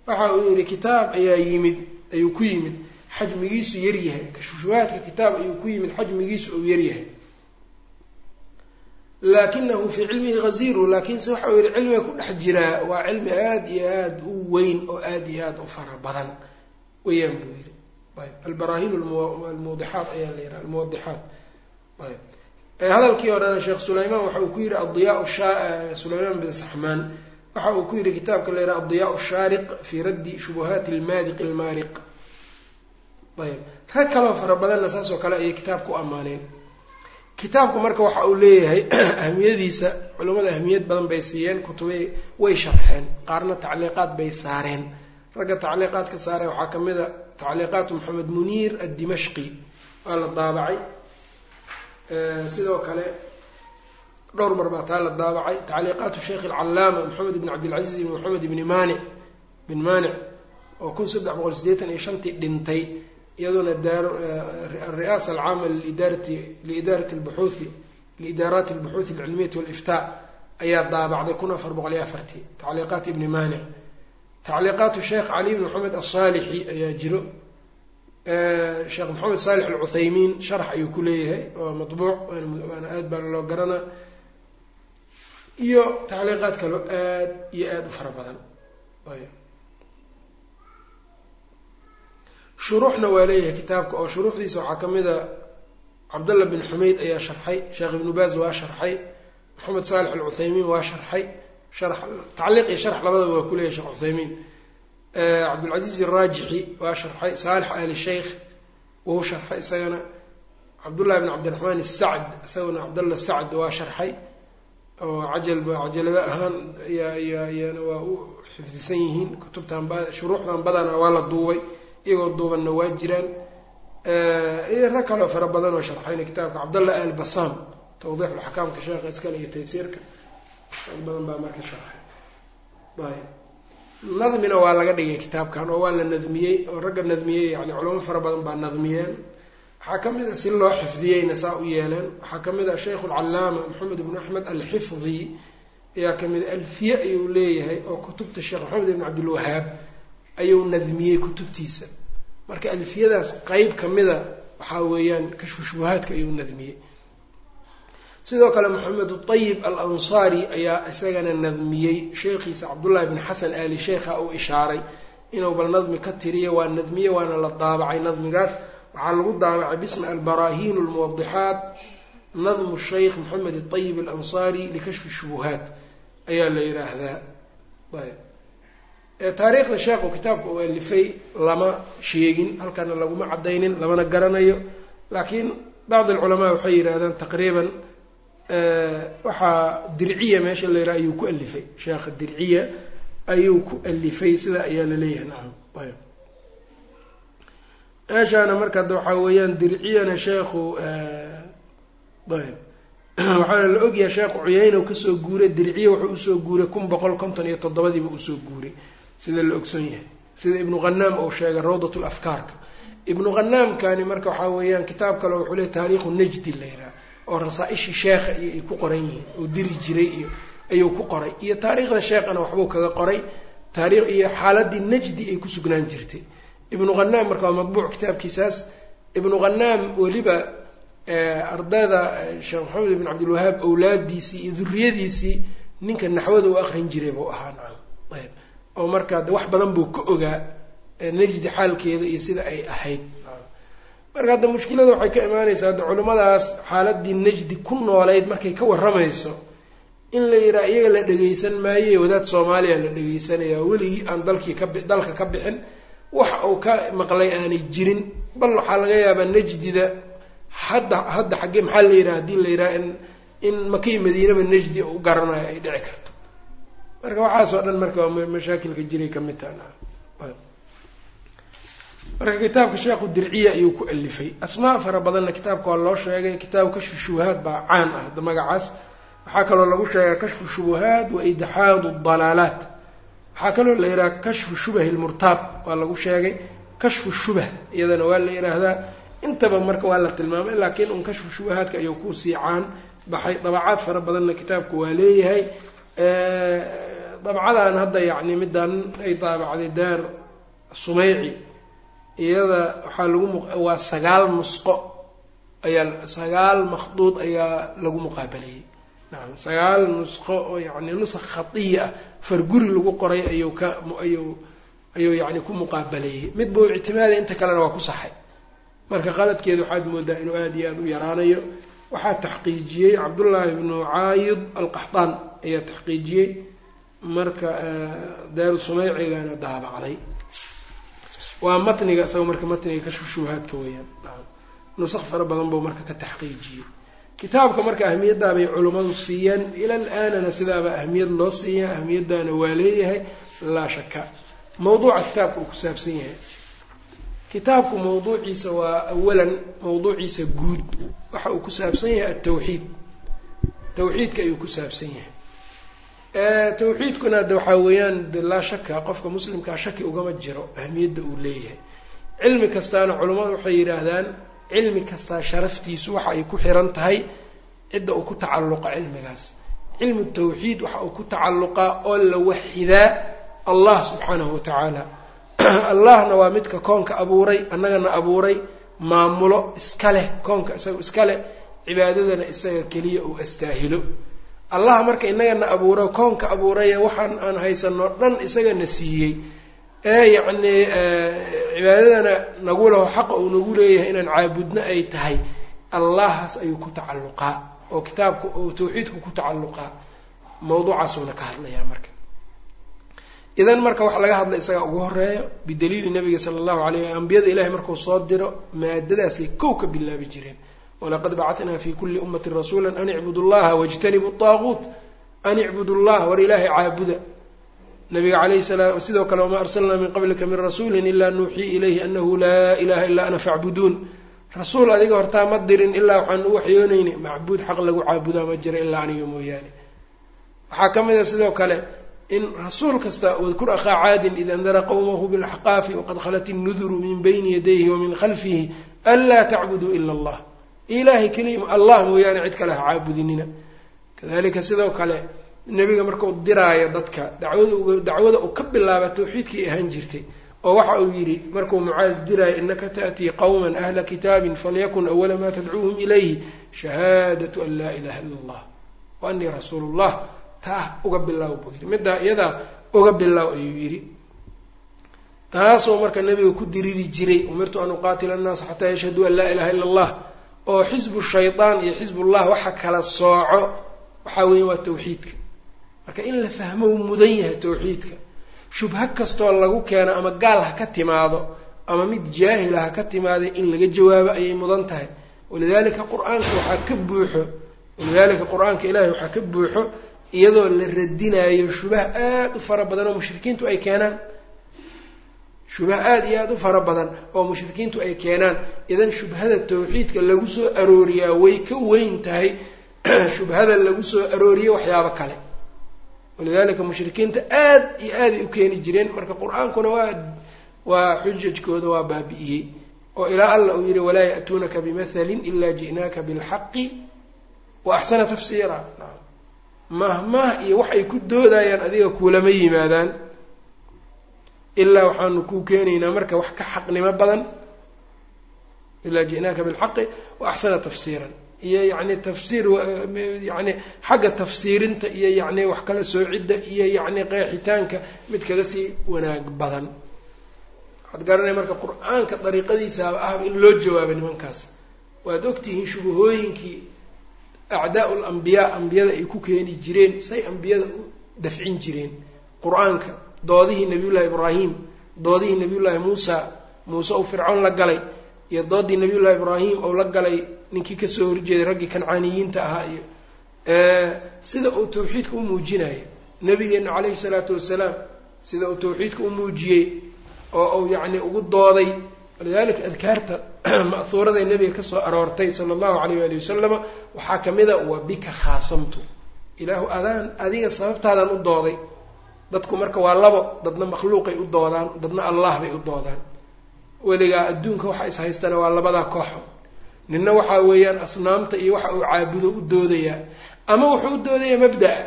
Waxa uu yidhi kitaab ayaa yimid ayuu ku yimid xajmigiisu yaryahay kashushuhaadka kitaab ayuu ku yimid xajmigiisu uu yaryahay. Laakinahu fii cilmihi haziiru laakiinse waxa uu yihi cilmiga ku dhex jiraa waa cilmi aada iyo aada u weyn oo aada iyo aada u fara badan weyaan buu yihi ayb albarahin almuwadixaat ayaa la yidhaha almuwadixaat ayb hadalkii horena sheekh sulaymaan waxa uu ku yihi adiyaa sulaymaan bin saxmaan waxa uu ku yihi kitaabka la yidhaha adiyaa shaariq fii raddi shubuhaati almaadiq almaariq ayb rag kaloo fara badanna saas oo kale ayay kitaabka u ammaaneen. Kitaabku marka waxa uu leeyahay ahmiyadiisa culimmada ahmiyad badan bay siiyeen kutubay way sharxeen qaarna tacliiqaad bay saareen. Ragga tacliiqaadka saareen waxaa ka mid a tacliiqaatu maxamed muniir addimashqi waa la daabacay. Sidoo kale dhowr mar baa taa la daabacay. Tacliiqaatu sheikh alcallaama maxamed ibn cabdilcaziz ibn maxamed ibni maanic bin maanic oo kun saddex boqol sideetan iyo shantii dhintay iyaduna alri'aasa alcaama liidaarati liidaarati lbuxuuthi liidaaraati albuxuuthi alcilmiyati waliftaa ayaa daabacday kun afar boqol iyo afartii. Tacliiqaat ibni maanic tacliiqaatu sheekh cali bn maxamed asaalixi ayaa jiro. Sheekh maxamed saalix alcuthaymiin sharax ayuu ku leeyahay oo matbuuc waana aad baana loo garanaa iyo tacliiqaad kaloo aad iyo aada u fara badan ayb shuruuxna waa leeyahay kitaabka oo shuruuxdiisa waxaa ka mid a cabdallah bin xumayd ayaa sharxay sheekh ibnu baaz waa sharxay maxamed saalix alcuthaymiin waa sharxay sharax tacliiq iyo sharx labadaba waa kuleeyahay sheekh cuthaymiin cabdulcaziiz araajixi waa sharxay saalix ali sheikh wuu sharxay isagana. Cabdullahi bn cabdiraxmaan isacd isaguna cabdalla sacd waa sharxay oo cajalba cajalado ahaan yyana waa u xifdisan yihiin kutubtan shuruuxdan badana waa la duubay iyagoo duubanna waa jiraan. Iyo rag kaloo fara badan oo sharxayna kitaabka cabdallah al basaam tawdiix axkaamka sheekha iskale iyo taysiirka. Rag badan baa marka sharxay. Ayb nadmina waa laga dhigay kitaabkan oo waa la nadmiyey oo ragga nadmiyey yani culamo fara badan baa nadmiyeen. Waxaa ka mid a si loo xifdiyeyna saa u yeeleen. Waxaa ka mid ah sheikhu alcallaama maxamed ibnu axmed alxifdi ayaa ka mid a alfiye ayuu leeyahay oo kutubta sheekh maxamed ibn cabdilwahaab ayuu nadmiyey kutubtiisa. Marka alfiyadaas qeyb kamida waxaa weeyaan kashfu ayuu nadmiyey. Sidoo kale maxamed ayib al ansaari ayaa isagana nadmiyey. Sheekhiisa cabdullahi bn xasan ali sheekha uu ishaaray inuu bal nadmi ka tiriyo waa nadmiye waana la daabacay nadmigaas. Waxaa lagu daabacay bismi albarahin lmuwadixaat nadmu sheikh maxamed ayib alansaari likashfi shubuhaat. Ayaa la yidhaahdaa. Ayb taariikhda sheekhu kitaabka uu alifay lama sheegin halkana laguma cadaynin lamana garanayo. Laakiin bacd alculamaa waxay yidhahdaan taqriiban waxaa dirciya meesha la yidhaha ayuu ku alifay. Sheekha dirciya ayuu ku alifay sida ayaa la leeyahay nacam meeshaana marka ada waxaa weeyaan dirciyana sheekhu ayb waxaana la ogyahay sheekhu cuyayna ka soo guuray dirciya wuxuu u soo guuray kun boqol konton iyo toddobadiiba u soo guuray sida la ogson yahay. Sida ibnu khanaam uu sheegay rawdat lafkaarka ibnu khanaamkani marka waxaa weeyaan kitaab kale wuxuu leey taariikhu najdi la yidhaha oo rasaa-ishii sheekha iyo ay ku qoran yihiin oo diri jiray iyo ayuu ku qoray. Iyo taariikhda sheekhana waxbuu kaga qoray. Taariikh iyo xaaladii najdi ay ku sugnaan jirtay. Ibnu khanaam marka waa madbuuc kitaabkiisaas. Ibnu khanaam weliba ardayda sheekh maxamed ibn cabdilwahaab awlaadiisii iyo duriyadiisii ninka naxwada u akrin jiray buu ahaa nacam. Ayb oo markaa de wax badan buu ka ogaa najdi xaalkeeda iyo sida ay ahayd. Marka hadda mushkilada waxay ka imaanaysaa hadda culimmadaas xaaladii najdi ku noolayd markay ka warramayso in la yidhaha iyaga la dhegaysan maaye wadaad soomaaliya la dhegaysanaya weligii aan dalkii kabi dalka ka bixin wax uu ka maqlay aanay jirin. Bal waxaa laga yaabaa najdida hadda hadda xaggee maxaa la yidhaha haddii la yidhaha in in makii madiinaba najdi u garanayo ay dhici karto marka waxaasoo dhan marka waa mashaakilka jiray ka mid taha marka kitaabka sheekhu dirciya ayuu ku alifay. Asmaa fara badanna kitaabka waa loo sheegay kitaabu kashfu shubahaat baa caan ah hadda magacaas. Waxaa kaloo lagu sheegay kashfu shubuhaat wa idxaadu dalaalaat. Waxaa kaloo la yidhaha kashfu shubahi lmurtaab waa lagu sheegay. Kashfu shubah iyadana waa la yidhaahdaa. Intaba marka waa la tilmaamay laakiin un kashfu shubahaadka ayuu ku sii caan baxay. Dabacaad fara badanna kitaabku waa leeyahay dabcadan hadda yacni midaan ay daabacday daar sumeyci iyada waxaa lagu waa sagaal nusqo ayaa sagaal makhduud ayaa lagu muqaabalayey nacam sagaal nusqo oo yacni nusq khatiya ah farguri lagu qoray ayuu ka ayuu ayuu yacni ku muqaabaleeyey mid buu ictimaaday inta kalena waa ku saxay. Marka qaladkeeda waxaad moodaa inuu aada iyo aada u yaraanayo. Waxaa taxqiijiyey cabdullaahi bnu caayid alqaxtaan ayaa taxqiijiyey marka daaru sumaycigana daabacday. Waa matniga isagao marka matniga ka shushuuhaadka weeyaan. Nusaq fara badan buu marka ka taxqiijiyey. Kitaabka marka ahmiyaddaa bay culummadu siiyeen ilal aanana sidaaba ahmiyad loo siiya ahmiyaddaana waa leeyahay laa shaka mawduuca kitaabka uu ku saabsan yahay. Kitaabku mawduuciisa waa awalan mawduuciisa guud. Waxa uu ku saabsan yahay altawxiid tawxiidka ayuu ku saabsan yahay tawxiidkuna de waxaa weeyaan de laa shaka qofka muslimkaa shaki ugama jiro ahmiyadda uu leeyahay. Cilmi kastaana culummadu waxay yidhaahdaan cilmi kastaa sharaftiisu waxa ay ku xiran tahay cidda uu ku tacalluqa cilmigaas. Cilmu tawxiid waxa uu ku tacalluqaa oo la waxidaa allah subxaanahu wa tacaala allahna waa midka koonka abuuray annagana abuuray maamulo iska leh koonka isaga iska leh cibaadadana isaga keliya uu astaahilo allah marka inagana abuuro koonka abuuraye waxaan aan haysanoo dhan isagana siiyey. Ee yacnii cibaadadana nagu laho xaqa uu nagu leeyahay inaan caabudno ay tahay. Allahaas ayuu ku tacalluqaa oo kitaabka oo tawxiidku ku tacalluqaa. Mawduucaasuuna ka hadlayaa marka. Idan marka wax laga hadla isagaa ugu horeeyo bidaliili nabiga sala allahu alayh ambiyada ilahay markuu soo diro maadadaasay kow ka bilaabi jireen walaqad bacatnaa fi kuli ummati rasuula an icbudu llaha wajtanibu طaaguut an icbudu llah war ilaahay caabuda nabiga alayhi salaam sidoo kale wamaa arsalnaa min qablika min rasuuli ilaa nuuxii ilayhi anahu laa ilaha ilaa ana facbuduun rasuul adiga hortaa ma dirin ilaa waxaan u waxyoonayni macbuud xaq lagu caabudaa ma jira ilaa aniga mooyaane waxaa ka mid a sidoo kale in rasuul kasta wadkur akhaa caadin id andara qowmahu bilxaqaafi waqad khalat innuduru min bayni yadayhi wamin khalfihi anlaa tacbuduu ila allah ilaahay keliya allah mooyaane cid kale ha caabudinina. Kadalika sidoo kale nebiga markuu diraayo dadka dacwada dacwada uu ka bilaaba tawxiidkii ahaan jirtay oo waxa uu yidhi markuu mucaad diraayo inaka ta'tii qowman ahla kitaabin falyakun awala ma tadcuuhum ilayhi shahaadatu an laa ilaha ila allah wa anii rasuulu taa uga bilaaw buu yidhi. Middaa iyadaa uga bilaaw ayuu yidhi. Taasoo marka nebiga ku diriri jiray umirtu an uqaatila annaasa xataa yashhaduu an laa ilaha ila allah oo xisbu shaydaan iyo xisbullah waxa kala sooco waxaa weeye waa tawxiidka. Marka in la fahmo u mudan yahay tawxiidka shubho kastoo lagu keeno ama gaal ha ka timaado ama mid jaahila ha ka timaaday in laga jawaabo ayay mudan tahay. Walidalika qur'aanka waxaa ka buuxo walidalika qur'aanka ilaahay waxaa ka buuxo iyadoo la radinayo shubah aada u fara badan oo mushrikiintu ay keenaan shubah aada iyo aada u fara badan oo mushrikiintu ay keenaan. Idan shubhada tawxiidka lagu soo arooriyaa way ka weyn tahay. Shubhada lagu soo arooriyo waxyaabo kale. Walidalika mushrikiinta aada iyo aaday u keeni jireen. Marka qur'aankuna waa waa xujajkooda waa baabi'iyey. Oo ilaa alla uu yihi walaa ya'tuunaka bimathalin ila ji'naaka bilxaqi wa axsana tafsiira mahmah iyo wax ay ku doodayaan adiga kuulama yimaadaan ilaa waxaanu kuu keenaynaa marka wax ka xaqnimo badan. Ilaa ji'naaka bilxaqi wa axsana tafsiiran. Iyo yacni tafsiir yani xagga tafsiirinta iyo yacni wax kala soocidda iyo yacni qeexitaanka mid kaga sii wanaag badan. Waxaad garanaya marka qur'aanka dariiqadiisaaba ahba in loo jawaabo nimankaas. Waad ogtihiin shubahooyinkii acdaa lambiyaa ambiyada ay ku keeni jireen say ambiyada u dafcin jireen qur'aanka doodihii nabiyullahi ibraahim doodihii nabiyullaahi muusa muuse uu fircoon la galay iyo doodii nabiyullahi ibraahim ou la galay ninkii ka soo horjeeday raggii kancaaniyiinta ahaa iyo sida uu tawxiidka u muujinayo nabigeena caleyhi salaatu wasalaam sida uu tawxiidka u muujiyey oo uu yacni ugu dooday walidalika adkaarta ma'huuraday nabiga ka soo aroortay sala allahu alayh waali wasalama waxaa ka mid a wa bika khaasamtu. Ilaahu adaan adiga sababtaadaan u dooday dadku marka waa labo dadna makhluuqay u doodaan dadna allah bay u doodaan. Weligaa adduunka waxa is haystana waa labadaa kooxo ninna waxaa weeyaan asnaamta iyo waxa uu caabudo u doodayaa ama wuxuu u doodayaa mabdaa.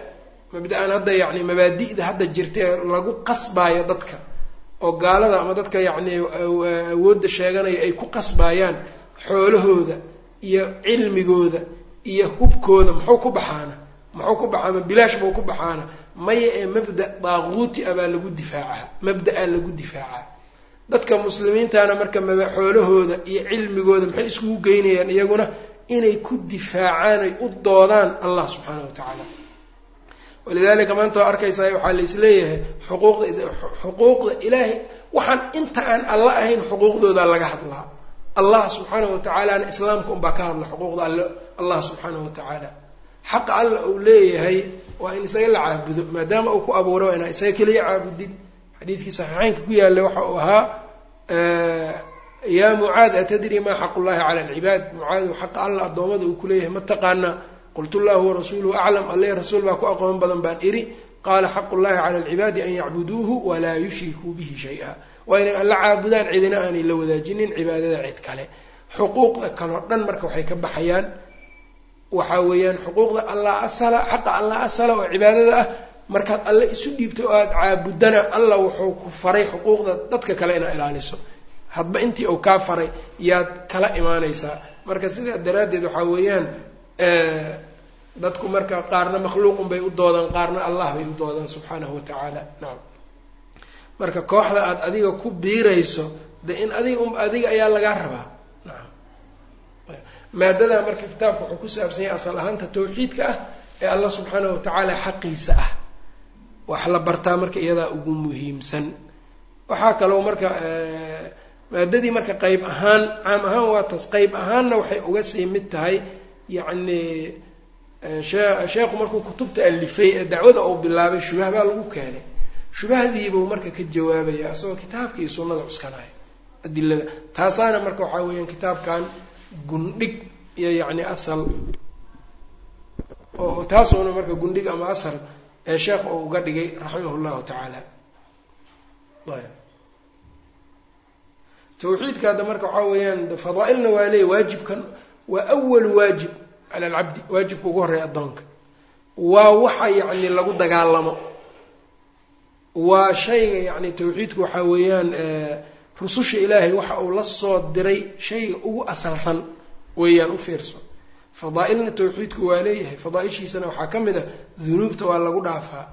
Mabda-an hadda yacni mabaadi'da hadda jirtae lagu qasbaayo dadka. Oo gaalada ama dadka yacni awoodda sheeganaya ay ku qasbaayaan xoolahooda iyo cilmigooda iyo hubkooda. Muxuu ku baxaana? Muxuu ku baxaa bilaash buu ku baxaana maya ee mabda daaquuti a baa lagu difaacaa mabda-a lagu difaacaa dadka muslimiintana marka xoolahooda iyo cilmigooda maxay iskugu geynayaan iyaguna inay ku difaacaan ay u doodaan allah subxaana wa tacaala. Walidaalika maanta arkaysaa waxaa la is leeyahay xuquuqda xuquuqda ilaahay. Waxaan inta aan alla ahayn xuquuqdooda laga hadlaa allah subxaana wa tacaalana islaamka unbaa ka hadla xuquuqda all allah subxaana wa tacaala. Xaqa alla uu leeyahay waa in isaga la caabudo maadaama uu ku abuuro waa inaa isaga keliya caabudid xadiidkii saxiixeynka ku yaallay waxa uu ahaa yaa mucaad atadri maa xaq ullahi cala alcibaad? Mucaadu xaqa alla addoommada uu kuleeyahay ma taqaanaa qultu llahu warasuuluhu aclam. Alle rasuul baa ku aqoon badan baan idhi. Qaala xaqu llahi cala alcibaadi an yacbuduuhu walaa yushrikuu bihi shay-a. Waa inay alla caabudaan cidina aanay la wadaajinin cibaadada cid kale. Xuquuqda kaloo dhan marka waxay ka baxayaan waxaa weeyaan xuquuqda allah asala xaqa allah asala oo cibaadada ah. Markaad alle isu dhiibto oo aada caabudana allah wuxuu ku faray xuquuqda dadka kale inaad ilaaliso. Hadba intii uu kaa faray yaad kala imaanaysaa. Marka sidaa daraaddeed waxaa weeyaan dadku marka qaarna makhluuqun bay u doodaan qaarna allah bay u doodaan subxaanahu wa tacaala. Nacam marka kooxda aada adiga ku biirayso de in adiga adiga ayaa lagaa rabaa maadadaa marka kitaabka wuxuu ku saabsan yahay asal ahaanta tawxiidka ah ee allah subxaanahu wa tacaala xaqiisa ah. Wax la bartaa marka iyadaa ugu muhiimsan. Waxaa kaloo marka maadadii marka qeyb ahaan caam ahaan waa taas qeyb ahaanna waxay uga sii mid tahay yacni sheekhu markuu kutubta alifay ee dacwada uu bilaabay shubah baa lagu keenay. Shubahdiibuu marka ka jawaabaya isagoo kitaabka iyo sunnada cuskanaya adilada. Taasaana marka waxaa weeyaan kitaabkan gundhig iyo yacni asal. Oo taasuuna marka gundhig ama asal ee sheekh uu uga dhigay raximah llahu tacaala. Ayb. Tawxiidka hadda marka waxaa weeyaan fadaailna waa leey waajibkan waa awalu waajib cala alcabdi waajibka ugu horreeya addoonka. Waa waxa yacni lagu dagaalamo. Waa shayga yacni tawxiidku waxaa weeyaan rususha ilaahay waxa uu la soo diray shayga ugu asalsan weeyaan u fiirso fadaa-ilna tawxiidku waa leeyahay fadaa-ishiisana waxaa ka mid a dunuubta waa lagu dhaafaa.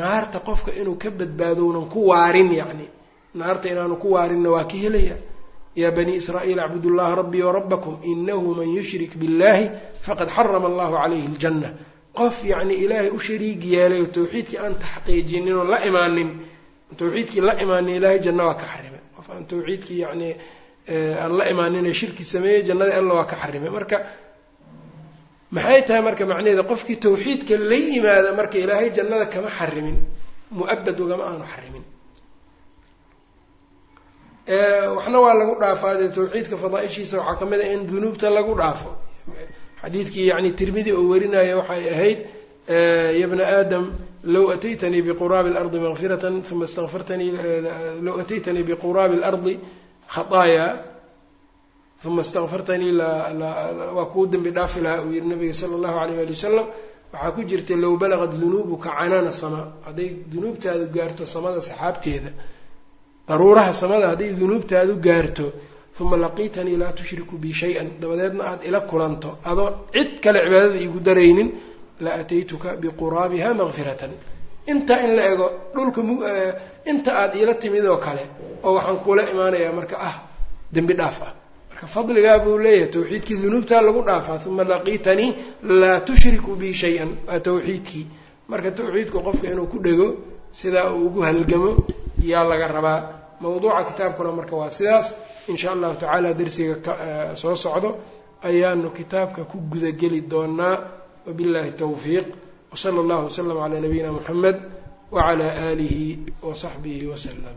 Naarta qofka inuu ka badbaadownan ku waarin yacni naarta inaanu ku waarinna waa ka helaya yaa banii israa'iil acbudu llaha rabbii warabakum inahu man yushrik biاllahi faqad xarama allahu calayhi aljanna. Qof yacni ilaahay u shariig yeelay oo tawxiidkii aan taxqiijinin oo la imaanin tawxiidkii la imaanin ilaahay janna waa ka xarimay. qof aan tawxiidkii yacni aan la imaanin ee shirki sameeyey jannadii alla waa ka xarimay. Marka maxay tahay marka macnaheeda qofkii tawxiidka la yimaada marka ilaahay jannada kama xarimin mu'abad ugama aanu xarimin. Waxna waa lagu dhaafaa dee tawxiidka fadaaishiisa. Waxaa ka mid a in dunuubta lagu dhaafo. Xadiidkii yani tirmidi oo warinaya waxay ahayd ya bna aadam low ataytanii biquraabi اlardi makfirata uma stafartanii low ataytanii biquraabi اlardi khaطaaya uma istakfartanii waa kuu dembi dhaafi lahaa uu yihi nabiga sala allahu alayh ali wasalam waxaa ku jirta low balagad dunuubuka canaana samaa hadday dunuubtaadu gaarto samada saxaabteeda daruuraha samada hadday dunuubtaadu gaarto uma laqiitanii laa tushriku bi shay-an dabadeedna aada ila kulanto adoo cid kale cibaadada iigu daraynin la ataytuka biquraabiha makfiratan intaa in la ego dhulka inta aada iila timid oo kale oo waxaan kuula imaanayaa marka ah dembi dhaaf ah. Marka fadligaa buu leeyahay tawxiidkii dunuubtaa lagu dhaafaa uma laqiitanii laa tushriku bi shay-an waa tawxiidkii. Marka tawxiidku qofka inuu ku dhego sidaa uu ugu halgamo yaa laga rabaa. Mawduuca kitaabkuna marka waa sidaas. In sha allahu tacaala darsiga soo socdo ayaanu kitaabka ku gudageli doonaa wabillahi tawfiiq wsala allahu waslama calaa nabiyina muxamed wacalaa aalihi wasaxbihi wasalam